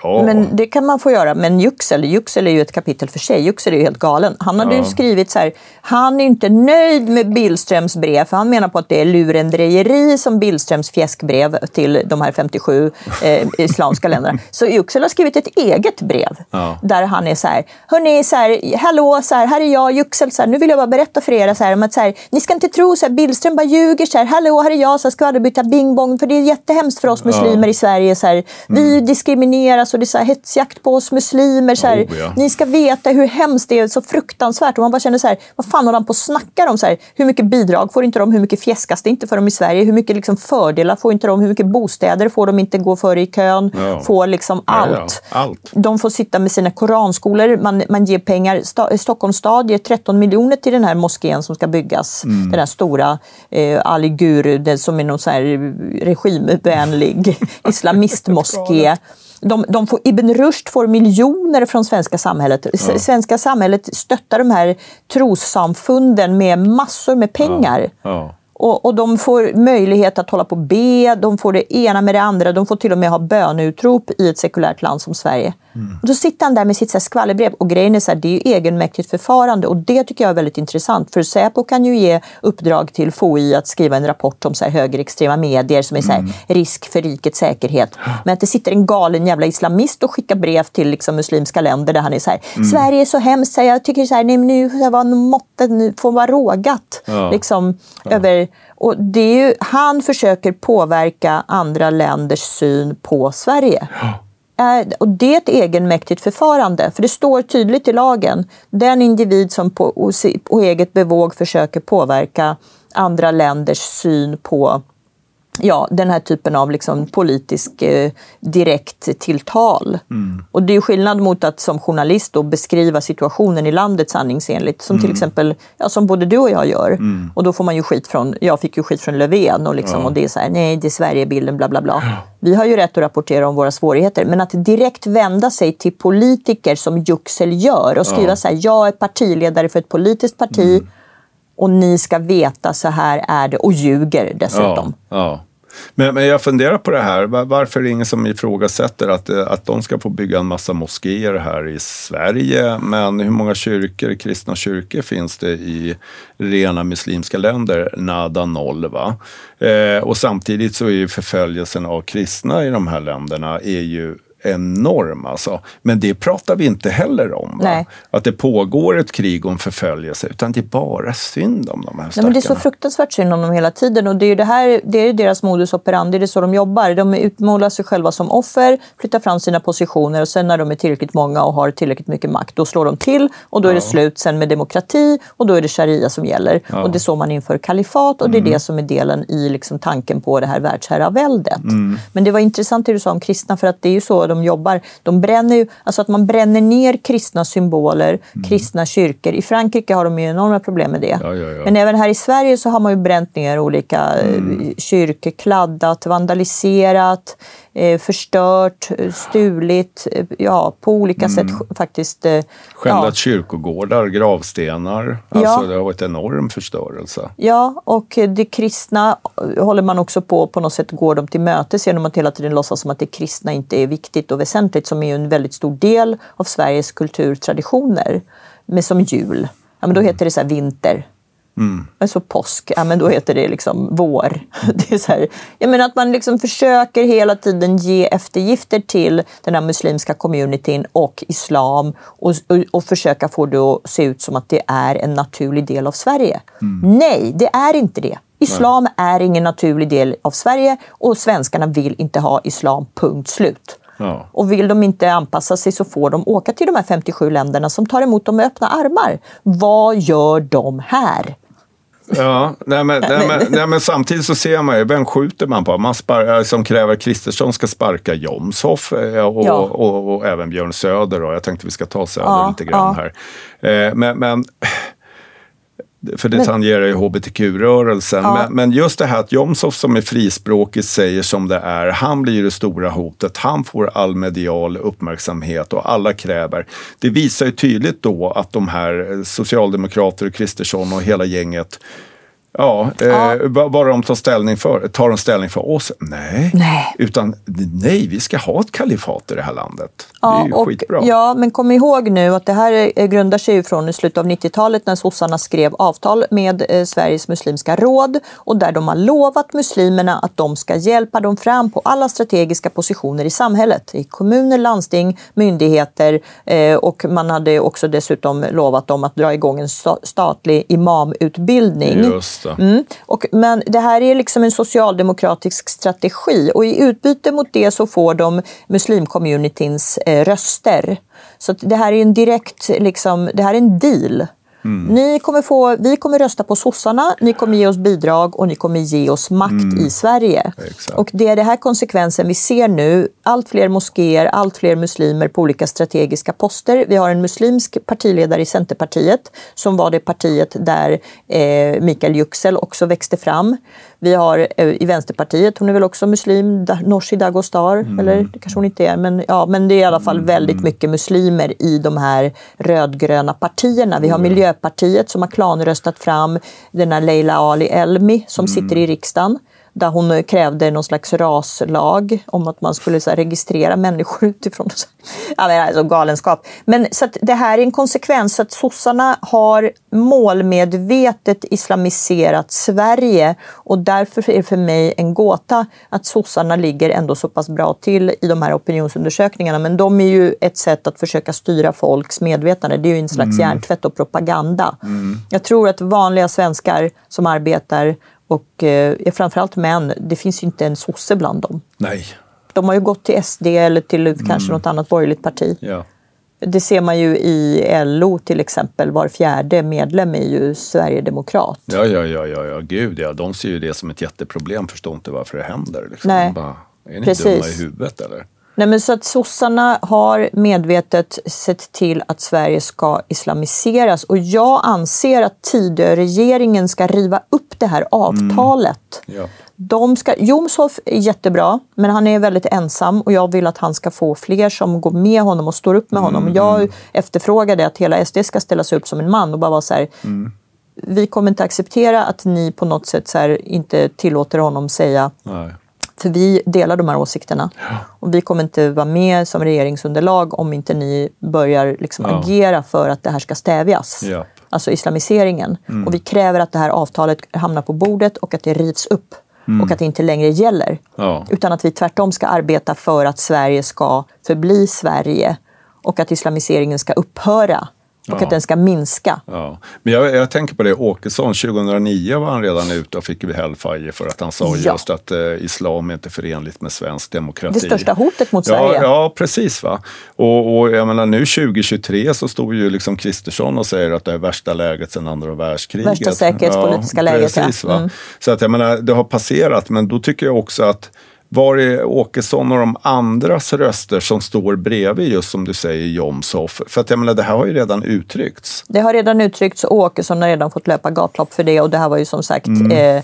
Ja. Men det kan man få göra. Men Yüksel, Yüksel är ju ett kapitel för sig. Yüksel är ju helt galen. Han hade ja. ju skrivit så här, han är inte nöjd med Billströms brev, för han menar på att det är lurendrejeri som Billströms fjäskbrev till de här 57 eh, islamska [LAUGHS] länderna. Så Yüksel har skrivit ett eget brev ja. där han är så här, hörni, så här, hallå, så här, här är jag, Yüksel, så här, nu vill jag bara berätta för er så här, om att så här, ni ska inte tro så här, Billström bara ljuger, så här, hallå, här är jag, så här, ska aldrig byta bing bong, för det är jättehemskt för oss muslimer i Sverige. Så här, vi mm. diskrimineras och det är så här hetsjakt på oss muslimer. Så här, oh, ja. Ni ska veta hur hemskt det är, så fruktansvärt. Och man bara känner så här, vad fan håller han på och snackar om? Så här, hur mycket bidrag får inte de? Hur mycket fjäskas det inte för dem i Sverige? Hur mycket liksom, fördelar får inte de? Hur mycket bostäder får de inte gå före i kön? Ja. Får liksom allt. Ja, allt. De får sitta med sina koranskolor. Man, man ger pengar. Sta, Stockholms stad ger 13 miljoner till den här moskén som ska byggas. Mm. Den här stora eh, Ali Guru, som är någon så här regimvänlig [LAUGHS] islamistmoské. De, de får, Ibn Rushd får miljoner från svenska samhället. Ja. Svenska samhället stöttar de här trossamfunden med massor med pengar. Ja. Och, och, de får möjlighet att hålla på och be, de får det ena med det andra. De får till och med ha böneutrop i ett sekulärt land som Sverige. Mm. Och då sitter han där med sitt så här skvallerbrev och grejen är så här, det är ju egenmäktigt förfarande och det tycker jag är väldigt intressant. För Säpo kan ju ge uppdrag till FOI att skriva en rapport om så här högerextrema medier som är så här, mm. risk för rikets säkerhet. Men att det sitter en galen jävla islamist och skickar brev till liksom, muslimska länder där han är så här, mm. Sverige är så hemskt, så jag tycker så här, nej, nu var måttet nu får vara rågat. Ja. Liksom, ja. över, och det är ju, han försöker påverka andra länders syn på Sverige. Ja är, och det är ett egenmäktigt förfarande, för det står tydligt i lagen. Den individ som på, på eget bevåg försöker påverka andra länders syn på ja, den här typen av liksom politisk eh, direkt tilltal. Mm. Och det är skillnad mot att som journalist då beskriva situationen i landet sanningsenligt. Som mm. till exempel, ja, som både du och jag gör. Mm. Och då får man ju skit från, jag fick ju skit från Löfven och, liksom, ja. och det är så här, nej det är Sverigebilden, bla bla bla. Vi har ju rätt att rapportera om våra svårigheter. Men att direkt vända sig till politiker som Juxel gör och skriva ja. så här, jag är partiledare för ett politiskt parti mm och ni ska veta så här är det och ljuger dessutom. Ja, ja. Men, men jag funderar på det här, varför är det ingen som ifrågasätter att, eh, att de ska få bygga en massa moskéer här i Sverige? Men hur många kyrkor, kristna kyrkor finns det i rena muslimska länder? Nada noll. Va? Eh, och samtidigt så är ju förföljelsen av kristna i de här länderna är ju enorm alltså. Men det pratar vi inte heller om. Att det pågår ett krig och en förföljelse, utan det är bara synd om de här stackarna. Nej, Det är så fruktansvärt synd om dem hela tiden och det är det här, det är deras modus operandi, det är så de jobbar. De utmålar sig själva som offer, flyttar fram sina positioner och sen när de är tillräckligt många och har tillräckligt mycket makt, då slår de till och då är det slut sen med demokrati och då är det sharia som gäller. Ja. Och det är så man inför kalifat och det är mm. det som är delen i liksom tanken på det här världsherraväldet. Mm. Men det var intressant det du sa om kristna, för att det är ju så de jobbar. De bränner ju, alltså att man bränner ner kristna symboler, mm. kristna kyrkor. I Frankrike har de ju enorma problem med det. Ja, ja, ja. Men även här i Sverige så har man ju bränt ner olika mm. kyrkor, kladdat, vandaliserat eh, förstört, stulit, eh, ja, på olika mm. sätt faktiskt. Eh, Skändat kyrkogårdar, gravstenar. Alltså det har varit enorm förstörelse. Ja, och det kristna håller man också på på något sätt går dem till mötes genom att hela tiden låtsas som att det kristna inte är viktigt och väsentligt som är en väldigt stor del av Sveriges kulturtraditioner. Men som jul, ja, men då heter det så vinter. Mm. Alltså påsk, ja men då heter det liksom vår. [LAUGHS] Det är så här, jag menar att man liksom försöker hela tiden ge eftergifter till den här muslimska communityn och islam och, och, och försöka få det att se ut som att det är en naturlig del av Sverige. Mm. Nej, det är inte det. Islam Nej. är ingen naturlig del av Sverige och svenskarna vill inte ha islam, punkt slut. Ja. Och vill de inte anpassa sig så får de åka till de här 57 länderna som tar emot dem med öppna armar. Vad gör de här? Ja, nej men, nej, men, nej men, samtidigt så ser man ju, vem skjuter man på? Man spar, eh, som kräver Kristersson ska sparka Jomshof eh, och, ja. och, och, och, även Björn Söder. Och jag tänkte vi ska ta Söder ja, lite grann här. Eh, men, men för det tangerar ju hbtq-rörelsen. Ja. Men, men, just det här att Jomshof som är frispråkig säger som det är. Han blir det stora hotet. Han får all medial uppmärksamhet och alla kräver. Det visar ju tydligt då att de här Socialdemokrater, Kristersson och hela gänget Ja, ja. Eh, bara de tar ställning för, tar de ställning för oss? Nej. nej. Utan nej, vi ska ha ett kalifat i det här landet. Ja, det är ju och, skitbra. Ja, men kom ihåg nu att det här grundar sig ju från i slutet av 90-talet när sossarna skrev avtal med eh, Sveriges muslimska råd och där de har lovat muslimerna att de ska hjälpa dem fram på alla strategiska positioner i samhället. I kommuner, landsting, myndigheter eh, och man hade också dessutom lovat dem att dra igång en statlig imamutbildning. Just det. Mm. Och, men det här är liksom en socialdemokratisk strategi och i utbyte mot det så får de muslimcommunityns eh, röster. Så det här är en direkt, liksom, det här är en deal. Mm. Ni kommer få, vi kommer rösta på sossarna, ni kommer ge oss bidrag och ni kommer ge oss makt mm. i Sverige. Exakt. Och det är den här konsekvensen vi ser nu. Allt fler moskéer, allt fler muslimer på olika strategiska poster. Vi har en muslimsk partiledare i Centerpartiet som var det partiet där eh, Mikael Yüksel också växte fram. Vi har eh, i Vänsterpartiet, hon är väl också muslim, Nooshi Dagostar, mm. eller det kanske hon inte är, men, ja, men det är i alla fall mm. väldigt mycket muslimer i de här rödgröna partierna. Vi har mm. Miljöpartiet som har klanröstat fram den här Leila Ali Elmi som mm. sitter i riksdagen där hon krävde någon slags raslag om att man skulle så här, registrera människor [LAUGHS] utifrån ja, alltså galenskap. Men så det här är en konsekvens att sossarna har målmedvetet islamiserat Sverige och därför är det för mig en gåta att sossarna ligger ändå så pass bra till i de här opinionsundersökningarna. Men de är ju ett sätt att försöka styra folks medvetande. Det är ju en slags mm. hjärntvätt och propaganda. Mm. Jag tror att vanliga svenskar som arbetar och eh, framförallt män, det finns ju inte en sosse bland dem. Nej. De har ju gått till SD eller till mm. kanske något annat borgerligt parti. Ja. Det ser man ju i LO till exempel. Var fjärde medlem är ju sverigedemokrat. Ja, ja, ja, ja, ja. gud ja. De ser ju det som ett jätteproblem. Förstår inte varför det händer. Liksom. Nej. Bara, är ni Precis. dumma i huvudet eller? Nej, men så att sossarna har medvetet sett till att Sverige ska islamiseras och jag anser att Tidöregeringen ska riva upp det här avtalet. Mm. Ja. De ska, Jomshof är jättebra, men han är väldigt ensam och jag vill att han ska få fler som går med honom och står upp med honom. Mm. Jag efterfrågade att hela SD ska ställa sig upp som en man och bara vara så här, mm. vi kommer inte acceptera att ni på något sätt så inte tillåter honom säga Nej. För vi delar de här åsikterna. Ja. Och vi kommer inte vara med som regeringsunderlag om inte ni börjar liksom ja. agera för att det här ska stävjas. Ja. Alltså islamiseringen. Mm. Och vi kräver att det här avtalet hamnar på bordet och att det rivs upp. Mm. Och att det inte längre gäller. Utan att vi tvärtom ska arbeta för att Sverige ska förbli Sverige. Och att islamiseringen ska upphöra och ja. att den ska minska. Ja. Men jag, jag, tänker på det, Åkesson, 2009 var han redan ute och fick hellfire för att han sa ja. just att eh, islam är inte förenligt med svensk demokrati. Det största hotet mot Sverige. Ja, precis. Va? Och, och jag menar, nu 2023 så står ju liksom Kristersson och säger att det är värsta läget sedan andra världskriget. Värsta säkerhetspolitiska ja, läget. Precis, va? Mm. Så att jag menar, det har passerat, men då tycker jag också att var är Åkesson och de andras röster som står bredvid just som du säger Jomshof? För att jag menar, det här har ju redan uttryckts. Det har redan uttryckts och Åkesson har redan fått löpa gatlopp för det och det här var ju som sagt mm. eh,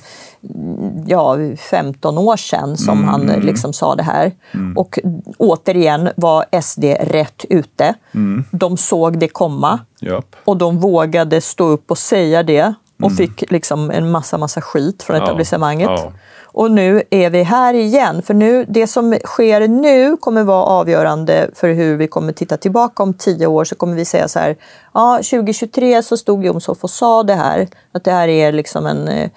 ja, 15 år sedan som mm. han liksom sa det här. Mm. Och återigen var SD rätt ute. Mm. De såg det komma Japp. och de vågade stå upp och säga det och mm. fick liksom en massa, massa skit från etablissemanget. Ja. Och nu är vi här igen. För nu, det som sker nu kommer vara avgörande för hur vi kommer titta tillbaka om tio år. Så kommer vi säga så här, ja 2023 så stod Jomshof och sa det här. Att det här är liksom en eh,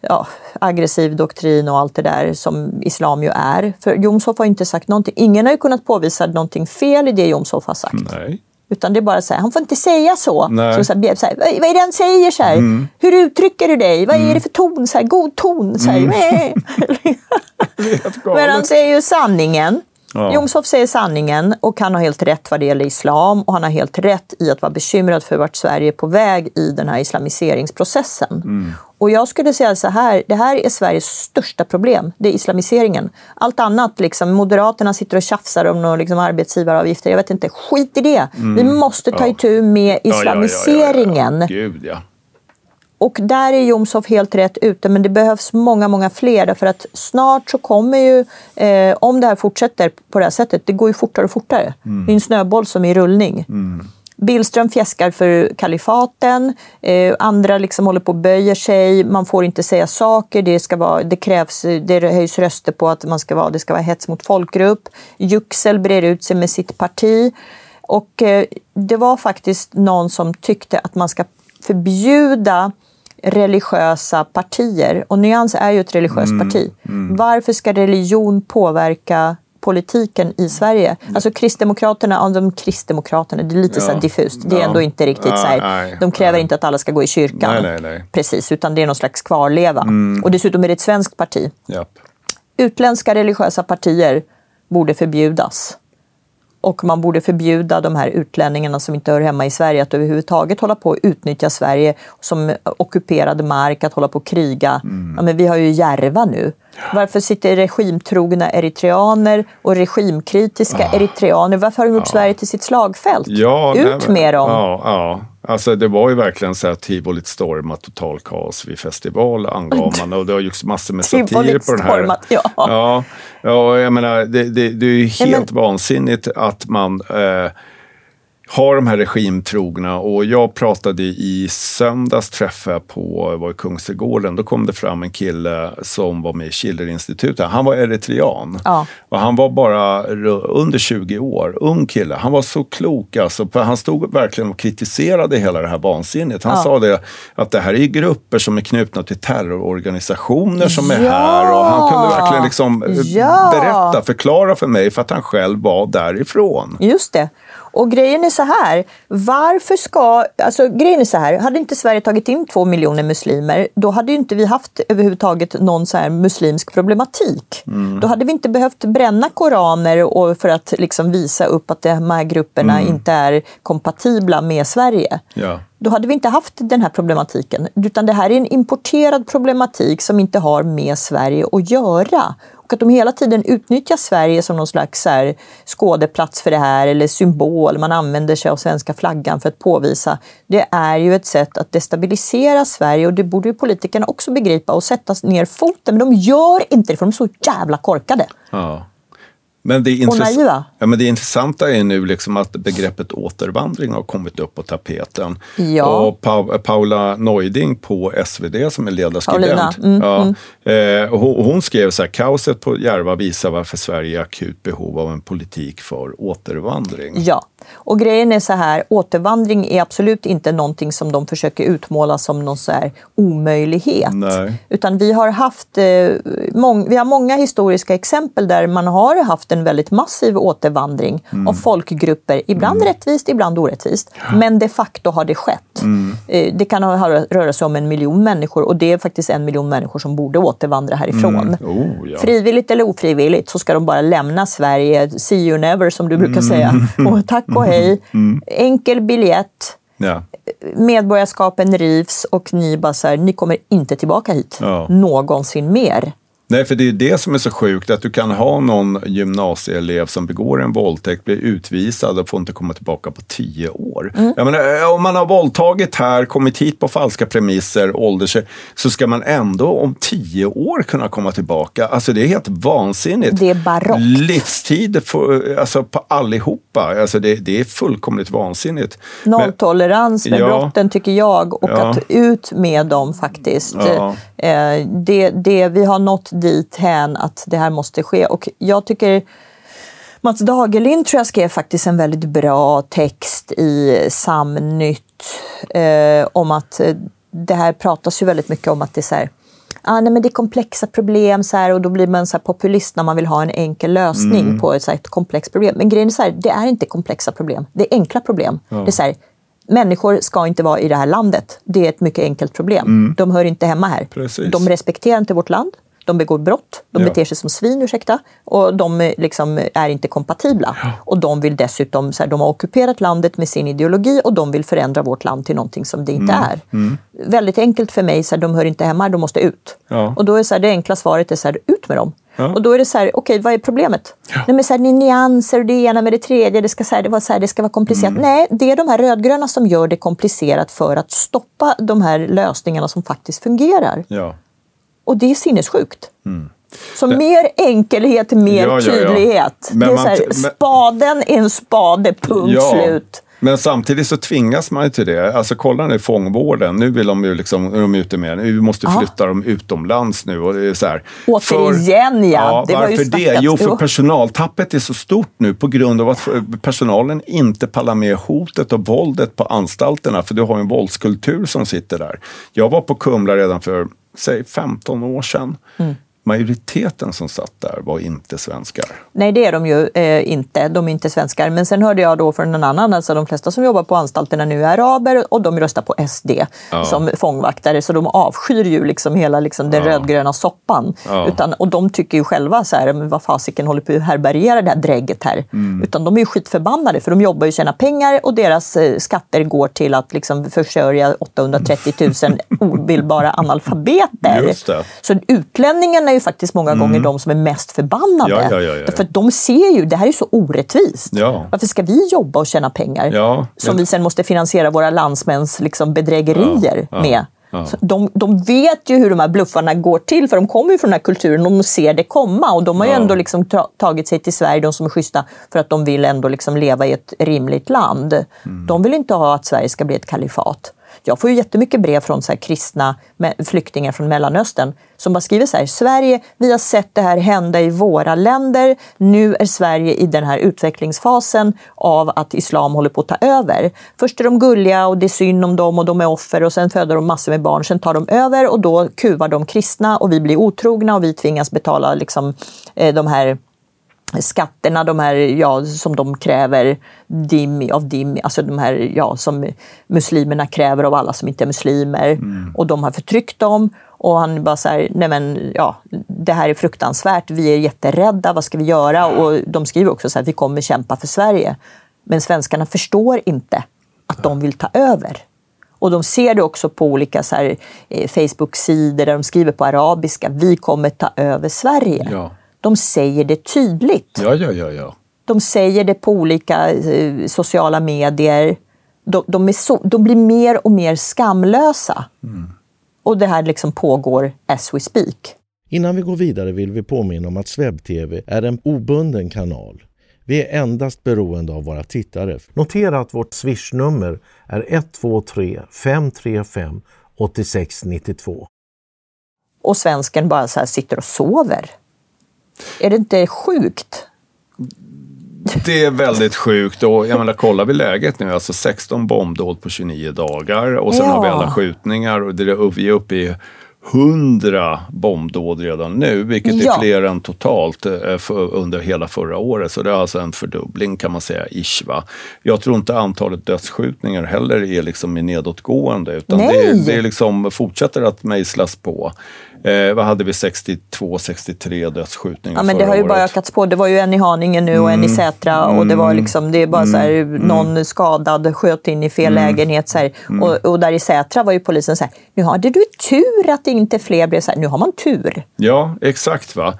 ja, aggressiv doktrin och allt det där som islam ju är. För Jomshof har inte sagt någonting. Ingen har ju kunnat påvisa någonting fel i det Jomshof har sagt. Nej. Utan det är bara så här, han får inte säga så. så, så, här, så här, vad, är det han säger? Så här? Mm. Hur uttrycker du dig? Vad är mm. det för ton? Så här, god ton? Så här, mm. [LAUGHS] [LAUGHS] Men han säger ju sanningen. Ja. Jomshof säger sanningen och han har helt rätt vad det gäller islam och han har helt rätt i att vara bekymrad för vart Sverige är på väg i den här islamiseringsprocessen. Mm. Och jag skulle säga så här, det här är Sveriges största problem, det är islamiseringen. Allt annat, liksom, Moderaterna sitter och tjafsar om några liksom, arbetsgivaravgifter, jag vet inte, skit i det. Mm. Vi måste ta ja. itu med islamiseringen. Ja, Gud, ja. Och där är Jomshof helt rätt ute, men det behövs många, många fler. Därför att snart så kommer ju, eh, om det här fortsätter på det här sättet, det går ju fortare och fortare. Mm. Det är en snöboll som är i rullning. Mm. Billström fjäskar för kalifaten, eh, andra liksom håller på och böjer sig, man får inte säga saker, det, ska vara, det, krävs, det höjs röster på att man ska vara, det ska vara hets mot folkgrupp. Juxel breder ut sig med sitt parti. Och eh, det var faktiskt någon som tyckte att man ska förbjuda religiösa partier. Och Nyans är ju ett religiöst mm, parti. Mm. Varför ska religion påverka politiken i Sverige. Alltså Kristdemokraterna, ja, de Kristdemokraterna, det är lite ja, så diffust. Det är ja. ändå inte riktigt så här, nej, de kräver nej. inte att alla ska gå i kyrkan. Nej, Precis, utan det är någon slags kvarleva. Mm. Och dessutom är det ett svenskt parti. Japp. Utländska religiösa partier borde förbjudas. Och man borde förbjuda de här utlänningarna som inte hör hemma i Sverige att överhuvudtaget hålla på att utnyttja Sverige som ockuperad mark, att hålla på att kriga. Mm. Ja, men vi har ju Järva nu. Varför sitter regimtrogna eritreaner och regimkritiska ah. eritreaner? Varför har de gjort ah. Sverige till sitt slagfält? Ja, Ut nej, med dem! Ja, ja. Alltså det var ju verkligen så att tivolit stormat, total kaos vid festival angav man och det har gjorts massor med [LAUGHS] satir på den här. Stormat, ja. Ja, ja jag menar det, det, det är ju helt ja, men... vansinnigt att man eh, har de här regimtrogna och jag pratade i söndags träffa på var i Kungsträdgården. Då kom det fram en kille som var med i Schillerinstitutet. Han var eritrean ja. och han var bara under 20 år, ung kille. Han var så klok alltså, han stod verkligen och kritiserade hela det här vansinnet. Han ja. sa det att det här är grupper som är knutna till terrororganisationer som är ja. här och han kunde verkligen liksom berätta, förklara för mig för att han själv var därifrån. Just det. Och grejen är så här, varför ska... Alltså grejen är så här, hade inte Sverige tagit in två miljoner muslimer, då hade ju inte vi haft överhuvudtaget någon så här muslimsk problematik. Mm. Då hade vi inte behövt bränna koraner och för att liksom visa upp att de här grupperna mm. inte är kompatibla med Sverige. Ja. Då hade vi inte haft den här problematiken. Utan det här är en importerad problematik som inte har med Sverige att göra. Och att de hela tiden utnyttjar Sverige som någon slags här, skådeplats för det här eller symbol. Man använder sig av svenska flaggan för att påvisa. Det är ju ett sätt att destabilisera Sverige och det borde ju politikerna också begripa och sätta ner foten. Men de gör inte det för de är så jävla korkade. Ja. Men det, ja, men det intressanta är nu liksom att begreppet återvandring har kommit upp på tapeten. Ja. Och pa Paula Neuding på SvD som är ledarskribent, mm, ja, mm. Eh, hon, hon, skrev så här, kaoset på Järva visar varför Sverige är akut behov av en politik för återvandring. Ja, och grejen är så här, återvandring är absolut inte någonting som de försöker utmåla som någon så här omöjlighet. Nej. Utan vi har haft eh, vi har många historiska exempel där man har haft en väldigt massiv återvandring mm. av folkgrupper, ibland mm. rättvist, ibland orättvist. Men de facto har det skett. Mm. Eh, det kan röra sig om en miljon människor och det är faktiskt en miljon människor som borde återvandra härifrån. Mm. Oh, ja. Frivilligt eller ofrivilligt så ska de bara lämna Sverige, see you never som du brukar mm. säga. [LAUGHS] Och tack och hej. Mm. Enkel biljett. Ja. Medborgarskapen rivs och ni bara så här, ni kommer inte tillbaka hit ja. någonsin mer. Nej, för det är det som är så sjukt, att du kan ha någon gymnasieelev som begår en våldtäkt, blir utvisad och får inte komma tillbaka på tio år. Mm. Jag menar, eh, om man har våldtagit här, kommit hit på falska premisser, ålders så ska man ändå om tio år kunna komma tillbaka. Alltså det är helt vansinnigt. Det är barockt. Livstid för, alltså, på allihopa. Alltså det, det är fullkomligt vansinnigt. Nolltolerans med ja, brotten tycker jag och ja. att ut med dem faktiskt. Ja. Eh, det, det, vi har nått dit hän att det här måste ske. Och jag tycker Mats Dagerlind tror jag skrev faktiskt en väldigt bra text i Samnytt eh, om att eh, det här pratas ju väldigt mycket om att det är så här, ah, nej, men det är komplexa problem så här, och då blir man så populist när man vill ha en enkel lösning mm. på ett, så här, ett komplext problem. Men grejen är så här, det är inte komplexa problem, det är enkla problem. Ja. Det är så här, Människor ska inte vara i det här landet. Det är ett mycket enkelt problem. Mm. De hör inte hemma här. Precis. De respekterar inte vårt land de begår brott, de ja. beter sig som svin, ursäkta, och de eh, liksom är inte kompatibla. Ja. Och de vill dessutom, så här, de har ockuperat landet med sin ideologi och de vill förändra vårt land till någonting som det inte mm. är. Mm. Väldigt enkelt för mig, så här, de hör inte hemma, de måste ut. Ja. Och då är så här, det enkla svaret är så här, ut med dem. Och då är det så här, okej, okay, vad är problemet? Nej, men så här, det är nyanser och det ena med det tredje, det ska, så här, det, var så här, det ska vara komplicerat. Mm. Nej, det är de här rödgröna som gör det komplicerat för att stoppa de här lösningarna som faktiskt fungerar. Och det är sinnessjukt. Mm. Så det... mer enkelhet, mer ja, tydlighet. Ja, ja. det är så här, spaden är en spade, punkt slut. Men samtidigt så tvingas man ju till det. Alltså kolla nu fångvården, nu vill de ju liksom, är de ute med, vi måste flytta Aha. dem utomlands nu. Och det är så här. Återigen ja, ja det varför det? Jo, för personaltappet är så stort nu på grund av att personalen inte pallar med hotet och våldet på anstalterna, för du har en våldskultur som sitter där. Jag var på Kumla redan för säg 15 år sedan. Mm majoriteten som satt där var inte svenskar. Nej, det är de ju eh, inte. De är inte svenskar. Men sen hörde jag då från en annan, alltså de flesta som jobbar på anstalterna nu är araber och de röstar på SD ja. som fångvaktare. Så de avskyr ju liksom hela liksom, den ja. rödgröna soppan. Ja. Utan, och de tycker ju själva så här, men vad fasiken håller på att härbärgera det här drägget här. Mm. Utan de är ju skitförbannade för de jobbar ju och tjänar pengar och deras eh, skatter går till att liksom, försörja 830 000 [LAUGHS] obildbara analfabeter. Så utlänningarna ju faktiskt många mm. gånger de som är mest förbannade. Ja, ja, ja, ja. För de ser ju, det här är så orättvist. Varför ska vi jobba och tjäna pengar som vi sen måste finansiera våra landsmäns liksom, bedrägerier med? De, de vet ju hur de här bluffarna går till, för de kommer ju från den här kulturen och de ser det komma. Och de har ju ändå liksom tagit sig till Sverige, de som är schyssta, för att de vill ändå liksom leva i ett rimligt land. Mm. De vill inte ha att Sverige ska bli ett kalifat. Jag får ju jättemycket brev från så här kristna flyktingar från Mellanöstern som bara skriver så här, Sverige, vi har sett det här hända i våra länder. Nu är Sverige i den här utvecklingsfasen av att islam håller på att ta över. Först är de gulliga och det är synd om dem och de är offer och sen föder de massor med barn. Sen tar de över och då kuvar de kristna och vi blir otrogna och vi tvingas betala liksom, eh, de här skatterna, de här, ja, som de kräver dim, av dim, alltså de här ja, som muslimerna kräver av alla som inte är muslimer. Mm. Och de har förtryckt dem. Och han bara så här, nej men ja, det här är fruktansvärt, vi är jätterädda, vad ska vi göra? Och de skriver också så här, vi kommer kämpa för Sverige. Men svenskarna förstår inte att de vill ta över. Och de ser det också på olika eh, Facebook-sidor där de skriver på arabiska, vi kommer ta över Sverige. Ja de säger det tydligt. Ja, ja, ja, ja. De säger det på olika eh, sociala medier. De, de, så, de, blir mer och mer skamlösa. Mm. Och det här liksom pågår as we speak. Innan vi går vidare vill vi påminna om att SvebTV är en obunden kanal. Vi är endast beroende av våra tittare. Notera att vårt swishnummer är 123 535 8692. Och svensken bara så sitter och sover. Är det inte sjukt? Det är väldigt sjukt och jag menar, kollar vi läget nu, alltså 16 bombdåd på 29 dagar och sen ja. har vi alla skjutningar och vi är uppe i 100 bombdåd redan nu, vilket ja. är fler än totalt eh, under hela förra året. Så det är alltså en fördubbling kan man säga, ish. Va? Jag tror inte antalet dödsskjutningar heller är liksom i nedåtgående, utan det, det liksom fortsätter att mejslas på. Eh, vad hade vi? 62, 63 dödsskjutningar Ja, men det har ju året. bara ökats på. Det var ju en i Haninge nu och en i mm. Sätra och det var mm. liksom, det är bara mm. så här, mm. någon skadad sköt in i fel mm. lägenhet. Så mm. och, och, där i Sätra var ju polisen så här, nu hade du tur att det inte fler blev så här, nu har man tur. Ja, exakt. va.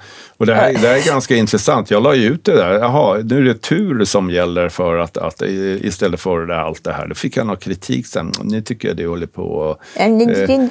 Och det här, det här är ganska intressant. Jag la ju ut det där. Jaha, nu är det tur som gäller för att, att istället för det, allt det här. Då fick jag någon kritik sen. Nu tycker jag det håller på... Eh,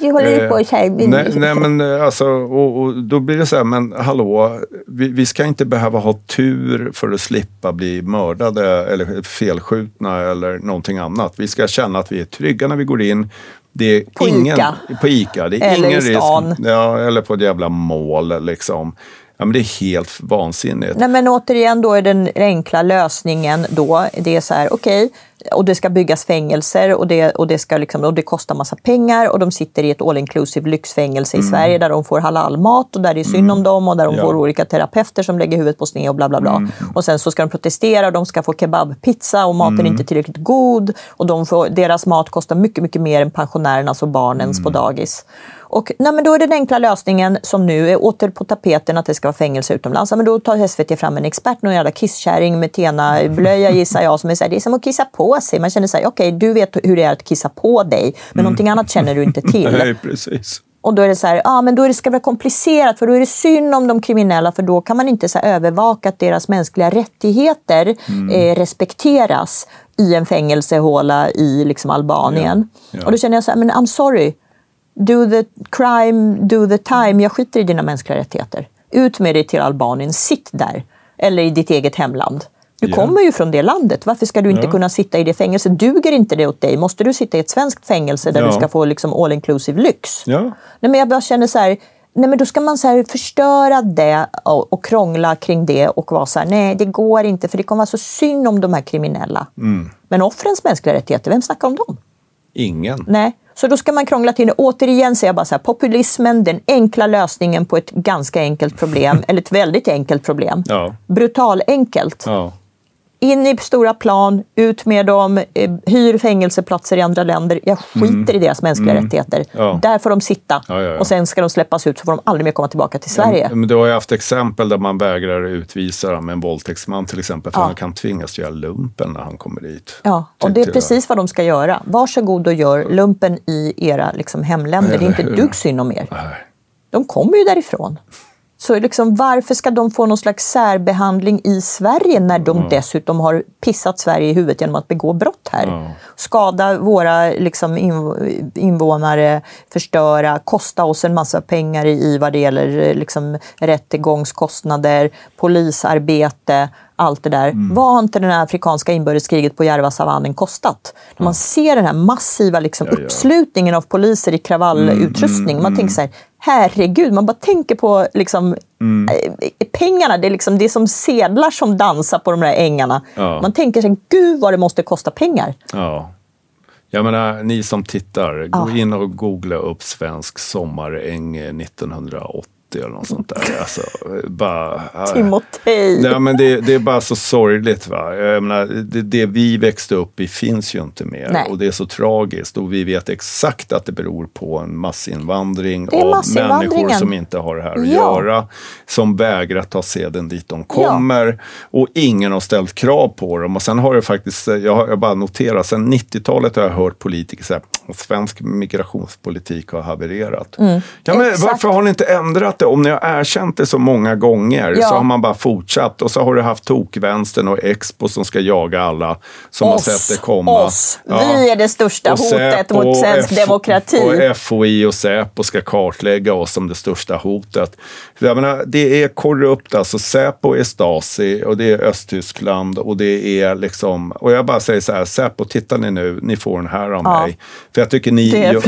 du håller på så här. Nej, nej, men eh, alltså, och, och, då blir det så här, men hallå, vi, vi, ska inte behöva ha tur för att slippa bli mördade eller felskjutna eller någonting annat. Vi ska känna att vi är trygga när vi går in. Det är på ingen, Ica. På Ica. Det är eller ingen i stan. Risk, ja, eller på ett jävla mål liksom. Ja, men det är helt vansinnigt. Nej, men återigen, då är den enkla lösningen då, det är så här, okej, okay, och det ska byggas fängelser och det, och det, ska liksom, och det kostar massa pengar och de sitter i ett all inclusive lyxfängelse mm. i Sverige där de får halalmat och där det är synd mm. om dem och där de ja. får olika terapeuter som lägger huvudet på sned och bla bla bla. Mm. Och sen så ska de protestera och de ska få kebabpizza och maten är mm. inte tillräckligt god och de får, deras mat kostar mycket, mycket mer än pensionärernas och barnens på mm. dagis. Och nej, men då är det den enkla lösningen som nu är åter på tapeten att det ska vara fängelse utomlands. Ja, men då tar SVT fram en expert, någon jävla kisskärring med Tena-blöja [LAUGHS] gissar jag, som är så här, det är som att kissa på sig. Man känner så här, okej, okay, du vet hur det är att kissa på dig, men mm. någonting annat känner du inte [LAUGHS] till. Nej, precis. Och då är det så här, ja men då är det, ska det vara komplicerat för då är det synd om de kriminella för då kan man inte så övervaka att deras mänskliga rättigheter mm. eh, respekteras i en fängelsehåla i liksom Albanien. Ja, ja. Och då känner jag så här, men I'm sorry, do the crime, do the time. Jag skiter i dina mänskliga rättigheter. Ut med dig till Albanien, sitt där. Eller i ditt eget hemland. Du Ja. kommer ju från det landet. Varför ska du inte Ja. kunna sitta i det fängelset? Duger inte det åt dig? Måste du sitta i ett svenskt fängelse där Ja. du ska få liksom all inclusive lyx? Nej, men jag bara känner så här, nej men då ska man så förstöra det och, och krångla kring det och vara så här, nej det går inte för det kommer vara så synd om de här kriminella. Mm. Men offrens mänskliga rättigheter, vem snackar om dem? Ingen. Nej, så då ska man krångla till det. Återigen säger jag bara så här, populismen, den enkla lösningen på ett ganska enkelt problem, [LAUGHS] eller ett väldigt enkelt problem. Ja. Brutal enkelt. Ja. In i stora plan, ut med dem, eh, hyr fängelseplatser i andra länder. Jag skiter i deras mänskliga rättigheter. Mm. Ja. Där får de sitta. Ja, ja. Och sen ska de släppas ut så får de aldrig mer komma tillbaka till Sverige. Men du har ju haft exempel där man vägrar utvisa med en våldtäktsman till exempel för han kan tvingas göra lumpen när han kommer dit. Ja, och Till- det är precis vad de ska göra. Varsågod och gör lumpen i era liksom, hemländer. Det är inte ett dugg synd om er. De kommer ju därifrån. Så liksom, varför ska de få någon slags särbehandling i Sverige när de dessutom har pissat Sverige i huvudet genom att begå brott här? Ja. Skada våra liksom, inv- invånare, förstöra, kosta oss en massa pengar i vad det gäller liksom, rättegångskostnader, polisarbete, allt det där. Mm. Vad har inte det här afrikanska inbördeskriget på Järvasavannen kostat? När man ser den här massiva liksom, Ja, ja. uppslutningen av poliser i kravallutrustning, man tänker så här, herregud, man bara tänker på liksom, Mm. eh, pengarna, det är, liksom, det är som sedlar som dansar på de där ängarna. Ja. Man tänker sig, gud vad det måste kosta pengar. Ja. Jag menar, ni som tittar, gå in och googla upp svensk sommaräng 1980 eller något sånt där. Alltså, bara, Timotej. Nej, men det, det är bara så sorgligt. Va? Jag menar, det, det vi växte upp i finns ju inte mer. Nej. Och det är så tragiskt. Och vi vet exakt att det beror på en massinvandring av människor som inte har det här att Ja. göra. Som vägrar ta seden dit de kommer. Och ingen har ställt krav på dem. Och sen har det faktiskt, jag har jag bara noterat, sen 90-talet har jag hört politiker säga att svensk migrationspolitik har havererat. ja, men Mm. exakt. varför har ni inte ändrat det? Om ni har erkänt det så många gånger Ja. så har man bara fortsatt. Och så har du haft tokvänstern och Expo som ska jaga alla som har sett det komma. oss. Vi är det största Och hotet Säpo mot och svensk F- demokrati. Och FOI och Säpo ska kartlägga oss som det största hotet. Jag menar, det är korrupt. Alltså, Säpo är Stasi och det är Östtyskland och det är liksom... Och jag bara säger så här, Säpo, tittar ni nu, ni får den här av Ja. mig. För jag tycker ni,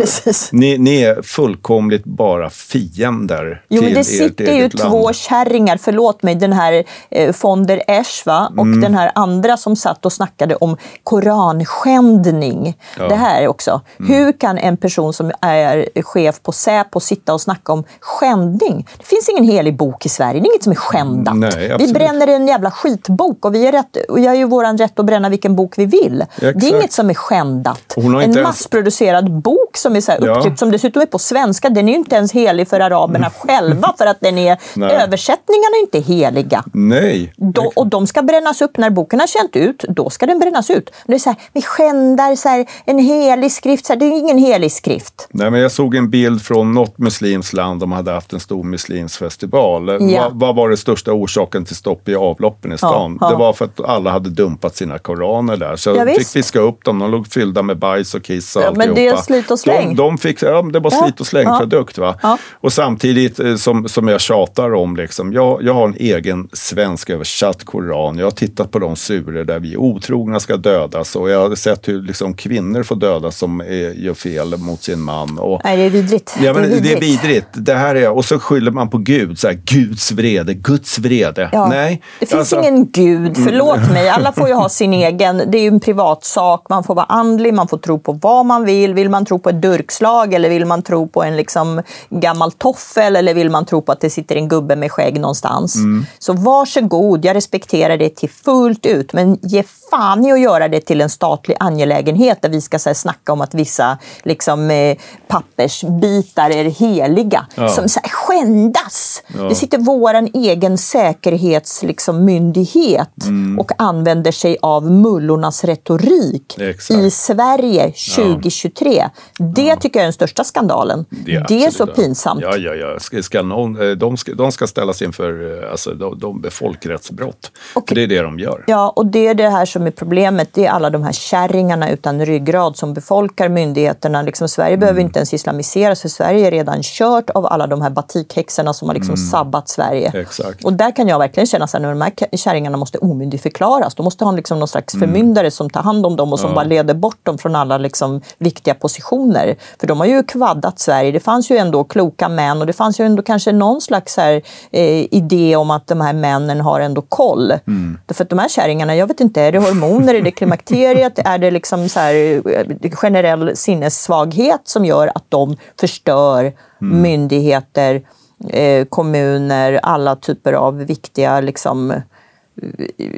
ni, ni är fullkomligt bara fiender Jo, men det sitter ju eget land. två kärringar, förlåt mig, den här eh, von der Esch va? och Mm. den här andra som satt och snackade om koranskändning. Det här också. Mm. Hur kan en person som är chef på Säpo sitta och snacka om skändning? Det finns ingen helig bok i Sverige, det är inget som är skändat. Nej, vi bränner en jävla skitbok och vi är rätt, och jag är ju våran rätt att bränna vilken bok vi vill. Det exakt. är inget som är skändat. Har En inte ens- massproducerad bok som är så här Ja. upptryckt, som dessutom är på svenska, den är ju inte ens helig för araberna själva för att den är, översättningarna är inte heliga. Nej. Då, och de ska brännas upp när boken har känt ut, då ska den brännas ut. Det är så här, vi skändar så här, en helig skrift, så här, det är ingen helig skrift. Nej, men jag såg en bild från något muslimskt land. De hade haft en stor muslimsk festival. Ja. Vad, vad var det största orsaken till stopp i avloppen i stan? ja. Det var för att alla hade dumpat sina koraner där. Så Ja, de fick fiska upp dem. De låg fyllda med bajs och kiss och Ja, men det är alltihopa. slit och släng. De, de fick, ja, det var Ja, slit och släng-produkt. Ja. Och samtidigt eh, som, som jag tjatar om, liksom, jag, jag har en egen svensk översatt koran. Jag har tittat på de surer där vi otrogna ska dödas och jag har sett hur liksom, kvinnor får dödas som är, gör fel mot sin man. Och, Nej, det är vidrigt. Ja, men det är det är vidrigt. vidrigt. Det här är, och så skyller man på Gud. Så här, Guds vrede, Guds vrede. Ja. Nej. Det finns alltså- ingen gud, förlåt [LAUGHS] mig. Alla får ju ha sin egen, det är ju en privat sak. Man får vara andlig, man får tro på vad man vill. Vill man tro på ett durkslag eller vill man tro på en liksom gammal toffel eller vill man tro på att det sitter en gubbe med skägg någonstans. Så varsågod, jag respekterar det till fullt ut. Men ge fan i att göra det till en statlig angelägenhet där vi ska så här, snacka om att vissa liksom, eh, pappersbitar är heliga. Ja. Som så här, skändas. Ja. Det sitter våran egen säkerhetsmyndighet liksom, myndighet Mm. och använder sig av mullornas retorik Exakt. i Sverige 2023. Det tycker jag är den största skandalen. Det är, så absolut- pinsamt. Ja, ja, ja. Ska, någon, eh, de, ska, de ska ställas inför eh, alltså, de, de, folkrättsbrott. Okay. Det är det de gör. Ja, och det är det här som är problemet. Det är alla de här kärringarna utan ryggrad som befolkar myndigheterna. Liksom, Sverige mm. behöver inte ens islamiseras för Sverige är redan kört av alla de här batikhäxorna som har liksom mm. sabbat Sverige. Exakt. Och där kan jag verkligen känna att de här kärringarna måste omyndigförklaras. De måste ha liksom någon slags mm. förmyndare som tar hand om dem och som ja. bara leder bort dem från alla liksom viktiga positioner. För de har ju kvaddat Sverige. Det fanns ju ändå kloka män och det fanns ju ändå kanske någon slags här, eh, idé om att de här männen har ändå koll. Mm. För att de här kärringarna, jag vet inte, är det hormoner, är det klimakteriet, [LAUGHS] är det liksom så här, eh, generell sinnessvaghet som gör att de förstör mm. myndigheter, eh, kommuner, alla typer av viktiga liksom,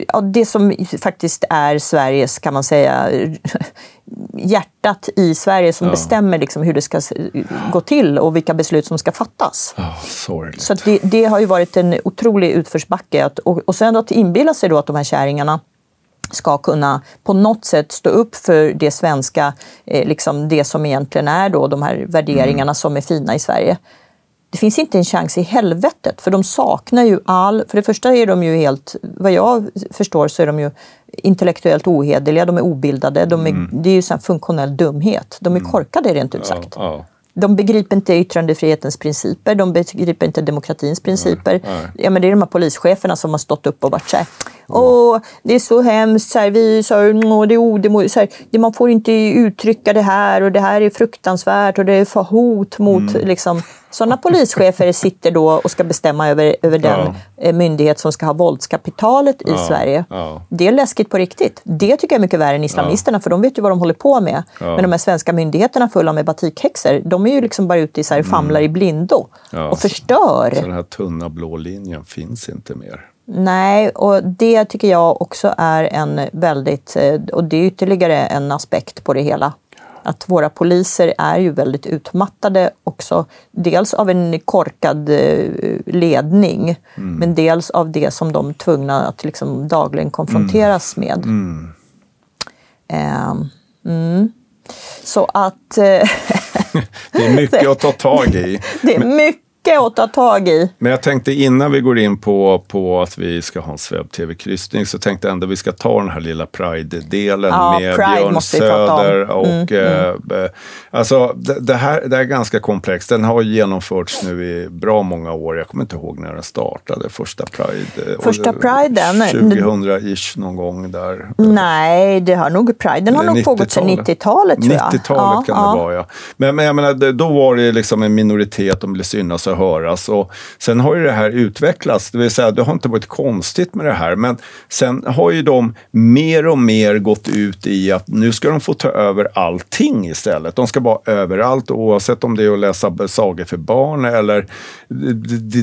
ja, det som faktiskt är Sveriges, kan man säga, hjärtat i Sverige som ja. bestämmer liksom hur det ska gå till och vilka beslut som ska fattas. Oh, så det, det, har ju varit en otrolig utförsbacke. Att, och, och sen att inbilla sig då att de här kärringarna ska kunna på något sätt stå upp för det svenska, eh, liksom det som egentligen är då de här värderingarna mm. som är fina i Sverige det finns inte en chans i helvetet, för de saknar ju all... För det första är de ju helt, vad jag förstår, så är de ju intellektuellt ohederliga, de är obildade, de är, mm. det är ju sån funktionell dumhet. De är mm. korkade rent ut sagt. Ja, ja. De begriper inte yttrandefrihetens principer, de begriper inte demokratins principer. Nej, nej. Ja, men det är de här polischeferna som har stått upp och varit så här, Åh, det är så hemskt, så här, vi, så här, det är odemo, så här, man får inte uttrycka det här och det här är fruktansvärt och det är för hot mot mm. liksom, sådana polischefer sitter då och ska bestämma över, över den ja. Eh, myndighet som ska ha våldskapitalet i ja. Sverige. Ja. Det är läskigt på riktigt. Det tycker jag är mycket värre än islamisterna, för de vet ju vad de håller på med. Men de här svenska myndigheterna fulla med batikhäxor, de är ju liksom bara ute i så här, famlar mm. i blindo och förstör. Så den här tunna blå linjen finns inte mer. Nej, och det tycker jag också är en väldigt, eh, och det är ytterligare en aspekt på det hela. Att våra poliser är ju väldigt utmattade också. Dels av en korkad eh, ledning, mm. men dels av det som de är tvungna att liksom dagligen konfronteras mm. med. Mm. Um, så att... [LAUGHS] det är mycket att ta tag i. [LAUGHS] det är mycket mycket att ta tag i. Men jag tänkte innan vi går in på, på att vi ska ha en sveb-tv-kryssning så tänkte jag ändå att vi ska ta den här lilla Pride-delen ja, med Pride Björn Söder. Och, mm, mm. Eh, alltså, det, det, här det är ganska komplext. Den har genomförts nu i bra många år. Jag kommer inte ihåg när den startade, första Pride. Eh, första Priden? 2000-ish någon gång där. Nej, det har nog, Priden har nog pågått sedan 90-talet 90-talet ja, kan ja. det vara ja. Men, men jag menar, då var det liksom en minoritet, de synas och höras. Och sen har ju det här utvecklats, det vill säga det har inte varit konstigt med det här, men sen har ju de mer och mer gått ut i att nu ska de få ta över allting istället. De ska vara överallt oavsett om det är att läsa sagor för barn eller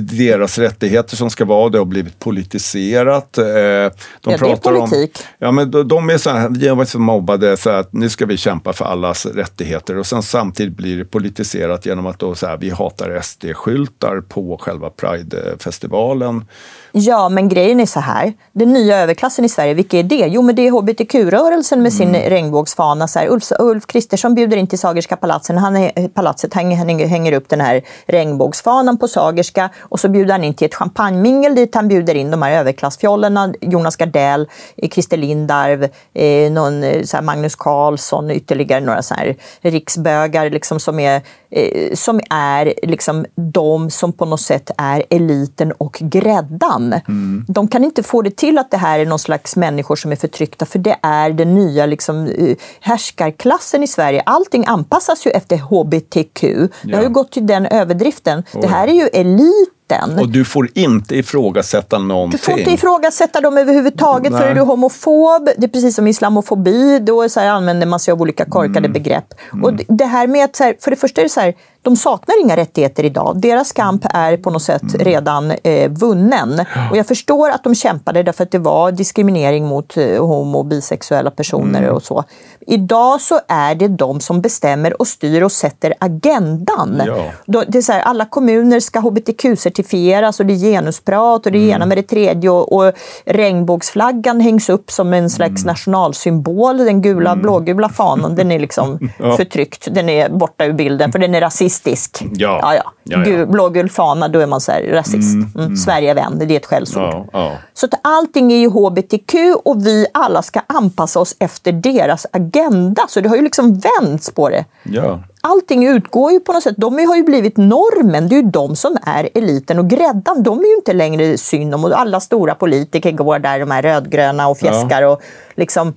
deras rättigheter som ska vara det har blivit politiserat. Eh, de ja, pratar det är politik. Om, ja, men de är så här, de var så mobbade så att nu ska vi kämpa för allas rättigheter och sen samtidigt blir det politiserat genom att då så här, vi hatar SD-skylt skyltar på själva Pridefestivalen. Ja, men grejen är så här. Den nya överklassen i Sverige, vilka är det? Jo, men det är hbtq-rörelsen med sin mm. regnbågsfana. Så här, Ulf, Ulf Kristersson bjuder in till Sagerska palatsen. Han är, palatset hänger, hänger upp den här regnbågsfanan på Sagerska och så bjuder han in till ett champagnemingel dit han bjuder in de här överklassfjollorna. Jonas Gardell, Christer Lindarw, eh, någon, eh, så Magnus Carlsson, ytterligare några så här riksbögar liksom, som är, eh, som är liksom, de som på något sätt är eliten och gräddan Mm. De kan inte få det till att det här är någon slags människor som är förtryckta, för det är den nya liksom, uh, härskarklassen i Sverige. Allting anpassas ju efter hbtq. Ja. Det har ju gått till den överdriften. Oj. Det här är ju elit rätten. Och du får inte ifrågasätta någonting. Du får inte ifrågasätta dem överhuvudtaget, Nej. för är du homofob, det är precis som islamofobi, då så här, använder man sig av olika korkade mm. begrepp. Mm. Och det här med att, så här, för det första är det så här, de saknar inga rättigheter idag. Deras kamp är på något sätt mm. redan eh, vunnen. Och jag förstår att de kämpade därför att det var diskriminering mot eh, homo och bisexuella personer mm. och så. Idag så är det de som bestämmer och styr och sätter agendan. Ja. Det är så här, alla kommuner ska hbtq certifieras och det är genusprat och det är ena med det tredje och, och regnbågsflaggan hängs upp som en slags nationalsymbol. Den gula, blågula fanan, den är liksom [LAUGHS] förtryckt. Den är borta ur bilden för den är rasistisk. Ja. Ja, ja. Ja, ja. Gul, blågul fana, då är man så här rasist. Mm. Sverigevän, det är ett skällsord. Ja, ja. Så att allting är ju hbtq och vi alla ska anpassa oss efter deras agenda. Så det har ju liksom vänts på det. Ja. Allting utgår ju på något sätt, de har ju blivit normen, det är ju de som är eliten och gräddan, de är ju inte längre synd om. Och alla stora politiker går där, de här rödgröna och fjäskar och liksom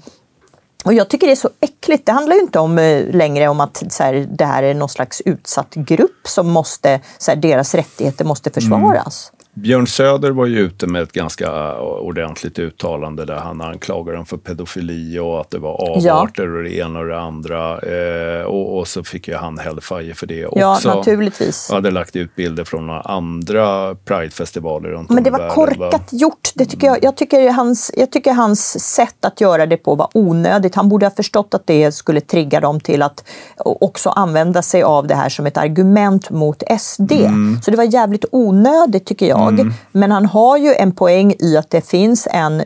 och jag tycker det är så äckligt. Det handlar ju inte om, eh, längre om att så här, det här är någon slags utsatt grupp som måste, så här, deras rättigheter måste försvaras. Björn Söder var ju ute med ett ganska ordentligt uttalande där han anklagar dem för pedofili och att det var avarter och det ena och det andra. Eh, och, och så fick ju han hellfire för det också. Ja, naturligtvis. Och hade lagt ut bilder från några andra Pridefestivaler runt Men om det i var korkat va? gjort. Det tycker jag, jag, tycker hans, jag tycker hans sätt att göra det på var onödigt. Han borde ha förstått att det skulle trigga dem till att också använda sig av det här som ett argument mot SD. Mm. Så det var jävligt onödigt tycker jag. Men han har ju en poäng i att det finns en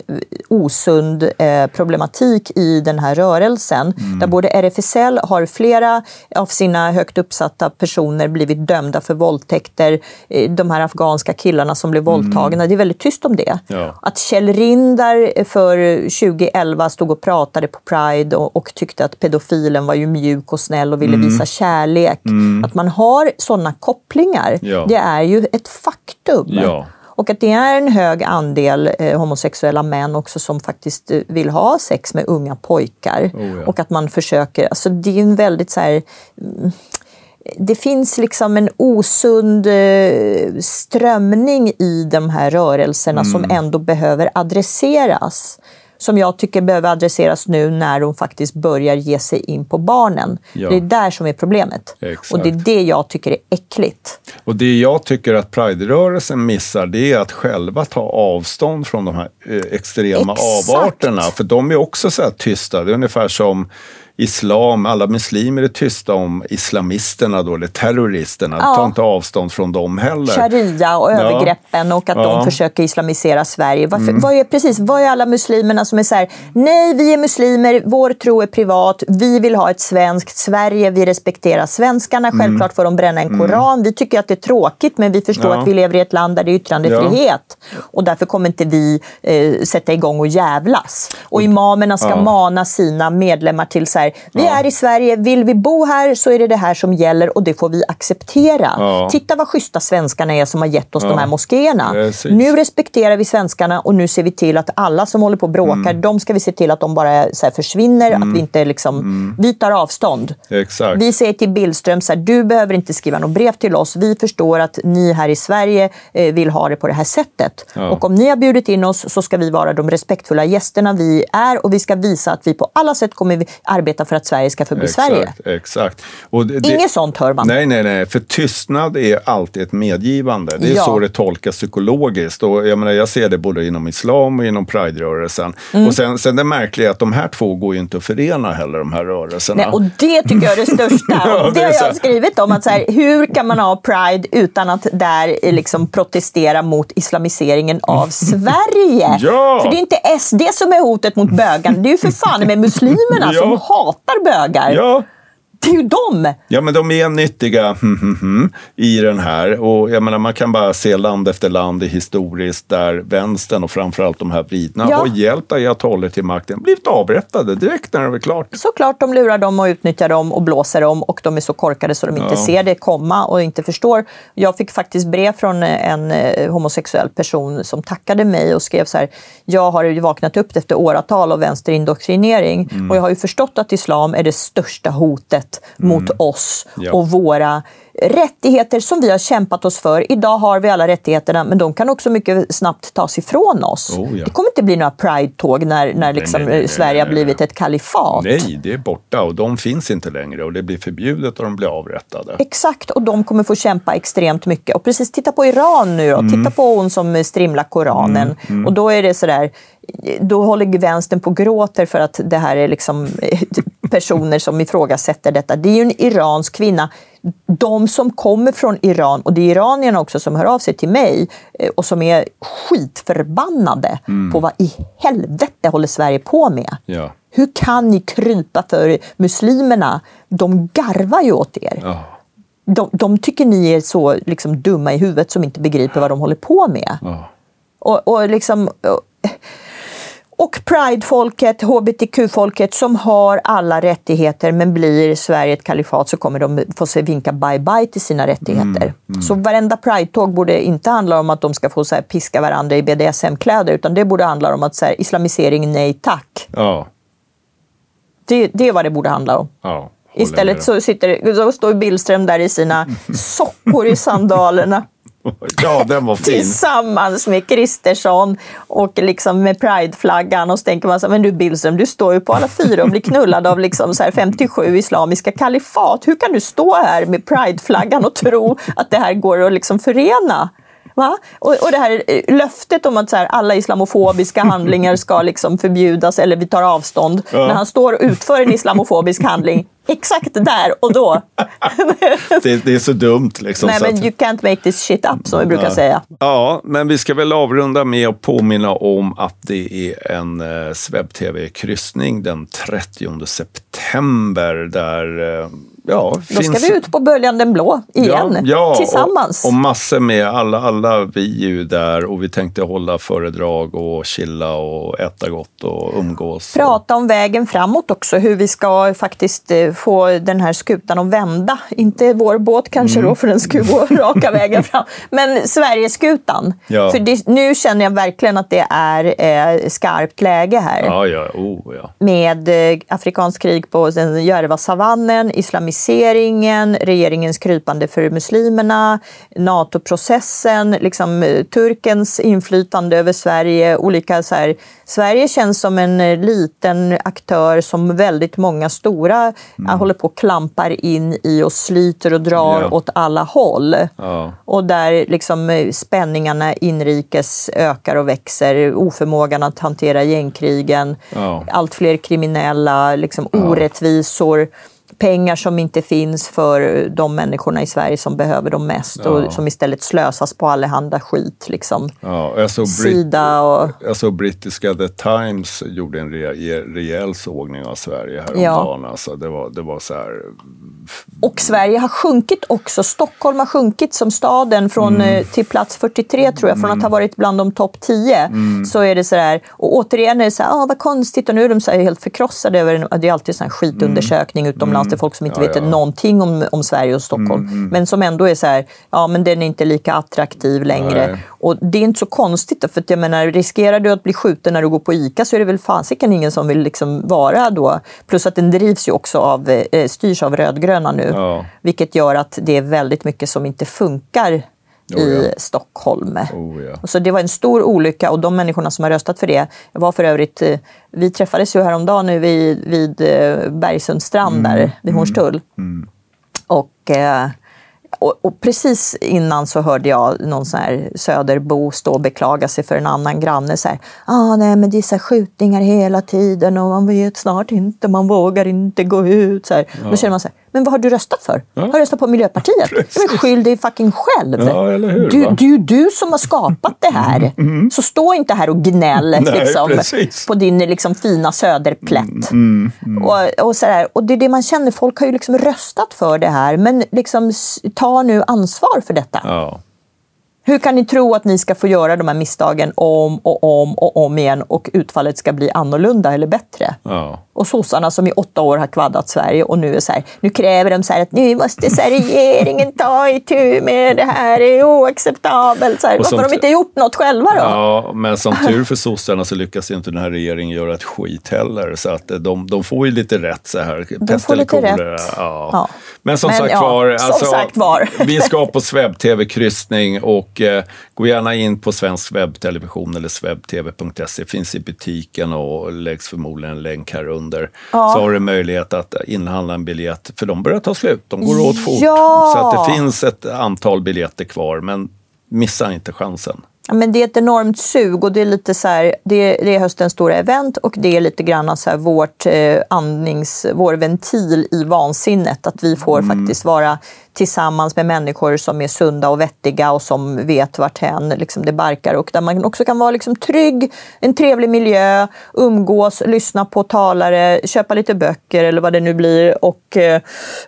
osund eh, problematik i den här rörelsen. Mm. Där både RFSL har flera av sina högt uppsatta personer blivit dömda för våldtäkter. Eh, De här afghanska killarna som blev våldtagna, det är väldigt tyst om det. Mm. Ja. Att Kjell Rindar för 2011 stod och pratade på Pride och, och tyckte att pedofilen var ju mjuk och snäll och ville Mm. visa kärlek. Att man har sådana kopplingar, Ja. det är ju ett faktum. Ja. Och att det är en hög andel eh, homosexuella män också som faktiskt eh, vill ha sex med unga pojkar. Oh, ja. Och att man försöker, alltså det är en väldigt så här mm, det finns liksom en osund eh, strömning i de här rörelserna Mm. som ändå behöver adresseras. Som jag tycker behöver adresseras nu när de faktiskt börjar ge sig in på barnen. Ja. Det är där som är problemet. Exakt. Och det är det jag tycker är äckligt. Och det jag tycker att Pride-rörelsen missar det är att själva ta avstånd från de här eh, extrema Exakt. avarterna. För de är också så här tysta. Det är ungefär som islam, alla muslimer är tysta om islamisterna då, eller terroristerna. Ja. Ta inte avstånd från dem heller. sharia och övergreppen och att Ja. Mm. de försöker islamisera Sverige. Varför, vad, är, precis, vad är alla muslimerna som är så här, nej vi är muslimer, vår tro är privat, vi vill ha ett svenskt Sverige, vi respekterar svenskarna, Mm. självklart får de bränna en koran, vi tycker att det är tråkigt men vi förstår Ja. att vi lever i ett land där det är yttrandefrihet och därför kommer inte vi eh, sätta igång och jävlas. Och imamerna ska Ja. mana sina medlemmar till så här, vi är i Sverige, vill vi bo här så är det det här som gäller och det får vi acceptera. Ja. Titta vad schyssta svenskarna är som har gett oss de här moskéerna. Precis. Nu respekterar vi svenskarna och nu ser vi till att alla som håller på och bråkar, Mm. de ska vi se till att de bara så försvinner, att vi inte liksom, vi tar avstånd. Exakt. Vi säger till Billström så här, du behöver inte skriva något brev till oss. Vi förstår att ni här i Sverige eh, vill ha det på det här sättet. Ja. Och om ni har bjudit in oss så ska vi vara de respektfulla gästerna vi är och vi ska visa att vi på alla sätt kommer vi arbeta för att Sverige ska förbli Sverige. Exakt, exakt. Och det, Inget sånt hör man. Nej, nej, nej. För tystnad är alltid ett medgivande. Det är Ja. så det tolkas psykologiskt. Och jag, menar, jag ser det både inom islam och inom Pride-rörelsen. Mm. Och sen, sen det märkliga är att de här två går ju inte att förena heller, de här rörelserna. Nej, och det tycker jag är det största. [LAUGHS] Ja, det det har jag skrivit om. Att så här, hur kan man ha Pride utan att där liksom protestera mot islamiseringen av [LAUGHS] Sverige? Ja. För det är inte SD som är hotet mot bögarna. Det är ju för fan med muslimerna [LAUGHS] Ja. som hatar bögar. Ja, det är ju dem! Ja, men de är nyttiga hm, hm, hm, i den här. Och jag menar, man kan bara se land efter land i historiskt där vänstern och framförallt de här vridna Ja. har hjälpt ayatoller till makten, blivit avrättade direkt när det var klart. Såklart de lurar dem och utnyttjar dem och blåser dem och de är så korkade så de inte ser det komma och inte förstår. Jag fick faktiskt brev från en eh, homosexuell person som tackade mig och skrev så här. Jag har ju vaknat upp efter åratal av vänsterindoktrinering Mm. och jag har ju förstått att islam är det största hotet mot oss Mm. Ja. och våra rättigheter som vi har kämpat oss för. Idag har vi alla rättigheterna men de kan också mycket snabbt tas ifrån oss. Oh, ja. Det kommer inte bli några pride-tåg när, när liksom nej, nej, nej, Sverige har blivit ett kalifat. Nej, det är borta och de finns inte längre och det blir förbjudet och de blir avrättade. Exakt, och de kommer få kämpa extremt mycket. Och precis, titta på Iran nu då. Mm. Titta på hon som strimlar Koranen. Och då är det sådär, då håller vänstern på och gråter för att det här är liksom personer som ifrågasätter detta. Det är ju en iransk kvinna. De som kommer från Iran, och det är iranierna också som hör av sig till mig eh, och som är skitförbannade på vad i helvete håller Sverige på med. Ja. Hur kan ni krypa för muslimerna? De garvar ju åt er. Ja. De, de tycker ni är så liksom, dumma i huvudet som inte begriper vad de håller på med. Ja. Och, och, liksom, och, och Pride-folket, hbtq-folket som har alla rättigheter men blir Sverige ett kalifat så kommer de få se vinka bye-bye till sina rättigheter. Så varenda Pride-tåg borde inte handla om att de ska få så här, piska varandra i BDSM-kläder utan det borde handla om att så här, islamisering, nej tack. Ja. Det, det är vad det borde handla om. ja. Istället så sitter, så står Billström där i sina [LAUGHS] sockor i sandalerna [LAUGHS] Ja, den var fin. tillsammans med Kristersson och liksom med prideflaggan och så tänker man så men du Billström, du står ju på alla fyra och blir knullad av liksom så här 57 islamiska kalifat. Hur kan du stå här med prideflaggan och tro att det här går att liksom förena? Va? Och, och det här eh, löftet om att så här, alla islamofobiska [LAUGHS] handlingar ska liksom förbjudas eller vi tar avstånd. Ja. När han står och utför en islamofobisk handling, exakt där och då. [LAUGHS] Det, det är så dumt liksom. Nej så men att- you can't make this shit up som vi brukar säga. Ja, men vi ska väl avrunda med att påminna om att det är en eh, SvebTV-kryssning den 30 september där eh, ja, Då ska vi ut på Böljan den blå igen, ja, tillsammans. Och, och massor med, alla, alla vi är ju där och vi tänkte hålla föredrag och chilla och äta gott och umgås. Prata om vägen framåt också, hur vi ska faktiskt eh, få den här skutan att vända. Inte vår båt kanske Mm. då, för den ska gå [LAUGHS] raka vägen fram. Men Sverigeskutan. Ja. För det, nu känner jag verkligen att det är eh, skarpt läge här. Ja, ja, oh, ja. med eh, afrikansk krig på den Järva-savannen, islamiseringen, regeringens krypande för muslimerna, NATO-processen, liksom, eh, Turkens inflytande över Sverige. Olika, så här, Sverige känns som en eh, liten aktör som väldigt många stora eh, håller på och klampar in i och sliter och drar Ja. åt alla håll. Ja. Och där liksom spänningarna inrikes ökar och växer. Oförmågan att hantera gängkrigen. Ja. Allt fler kriminella, liksom orättvisor. Pengar som inte finns för de människorna i Sverige som behöver dem mest Ja. och som istället slösas på allehanda skit. Liksom. Ja, jag, såg Sida och... jag såg brittiska The Times gjorde en re- rejäl sågning av Sverige häromdagen. Alltså, det, var, det var så här... Och Sverige har sjunkit också. Stockholm har sjunkit som staden från, Mm. eh, till plats 43 tror jag. Från att ha varit bland de topp 10 Mm. så är det så där. Och återigen är det så här, ah, vad konstigt. Och nu är de så här helt förkrossade över det är alltid en skitundersökning utomlands till folk som inte Mm. Ja, vet ja. någonting om, om Sverige och Stockholm. Men som ändå är så här, ja men den är inte lika attraktiv längre. Nej. Och det är inte så konstigt då, för att jag menar, riskerar du att bli skjuten när du går på ICA så är det väl fasiken ingen som vill liksom vara då. Plus att den drivs ju också av, eh, styrs av rödgröna nu. Ja. Vilket gör att det är väldigt mycket som inte funkar Oh, i ja. Stockholm. Oh, ja. Så det var en stor olycka och de människorna som har röstat för det, var för övrigt, eh, vi träffades ju häromdagen nu vid, vid eh, Bergsundsstrand där, vid Hornstull. Och, eh, och, och precis innan så hörde jag någon sån här söderbo stå och beklaga sig för en annan granne. Så här, ah, nej, men det är så skjutningar hela tiden och man vet snart inte, man vågar inte gå ut. Så här. Då känner man så här, men vad har du röstat för? Har du röstat på Miljöpartiet? [LAUGHS] Men skyll dig fucking själv. Ja, hur, du, det är ju du som har skapat det här. Så stå inte här och gnäll Nej, liksom, på din liksom, fina söderplätt. Mm, Och, och, så där. och det är det man känner, folk har ju liksom röstat för det här, men liksom, s- ta nu ansvar för detta. Ja. Hur kan ni tro att ni ska få göra de här misstagen om och om och om igen och utfallet ska bli annorlunda eller bättre? Ja. Och sossarna som i åtta år har kvaddat Sverige och nu är så här, nu kräver de så här att nu måste så här, regeringen ta itu med det här, det är oacceptabelt. Så här, varför har de inte gjort något själva då? Ja, men som [LAUGHS] tur för sossarna så lyckas inte den här regeringen göra ett skit heller. Så att de, de får ju lite rätt så här. Pest får lite kolera. rätt. Ja. Ja. Men som Men sagt ja, var, som alltså, sagt var. [LAUGHS] vi ska på SvebTV-kryssning och eh, gå gärna in på Svensk webbtelevision eller svebtv.se. Finns i butiken och läggs förmodligen en länk här under. Så har du möjlighet att inhandla en biljett, för de börjar ta slut. De går åt fort. Ja! Så att det finns ett antal biljetter kvar, men missa inte chansen. Men det är ett enormt sug och det är lite så här, det, det är höstens stora event och det är lite grann så här vårt eh, andnings, vår ventil i vansinnet. Att vi får mm. faktiskt vara tillsammans med människor som är sunda och vettiga och som vet varthän liksom det barkar och där man också kan vara liksom trygg, en trevlig miljö, umgås, lyssna på talare, köpa lite böcker eller vad det nu blir och eh,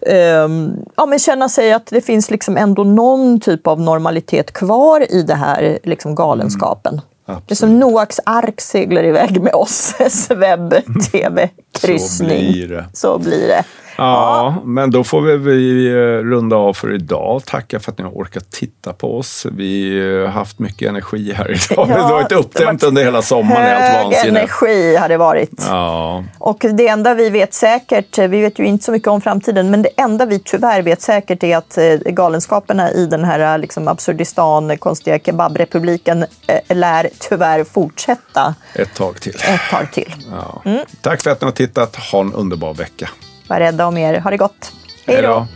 eh, ja, men känna sig att det finns liksom ändå någon typ av normalitet kvar i det här liksom galenskapen. Mm. Det är som Noaks ark seglar iväg med oss, [LAUGHS] webb-tv-kryssning. Så blir det. Så blir det. Ja, men då får vi eh, runda av för idag. Tacka för att ni har orkat titta på oss. Vi har haft mycket energi här idag. Ja, [LAUGHS] det har varit uppdämt under hela sommaren. Hög helt energi har det varit. Ja. Och det enda vi vet säkert, vi vet ju inte så mycket om framtiden, men det enda vi tyvärr vet säkert är att eh, galenskaperna i den här liksom Absurdistan, konstiga kebabrepubliken, eh, lär tyvärr fortsätta. Ett tag till. Ett tag till. Ja. Mm. Tack för att ni har tittat. Ha en underbar vecka. Var rädda om er. Ha det gott. Hej då!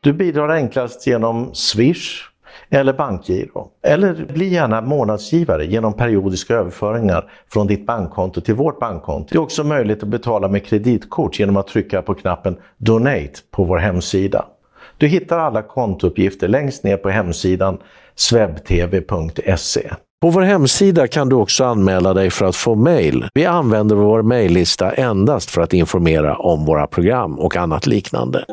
Du bidrar enklast genom Swish eller bankgiro. Eller bli gärna månadsgivare genom periodiska överföringar från ditt bankkonto till vårt bankkonto. Det är också möjligt att betala med kreditkort genom att trycka på knappen Donate på vår hemsida. Du hittar alla kontouppgifter längst ner på hemsidan swebtv.se. På vår hemsida kan du också anmäla dig för att få mejl. Vi använder vår mejllista endast för att informera om våra program och annat liknande.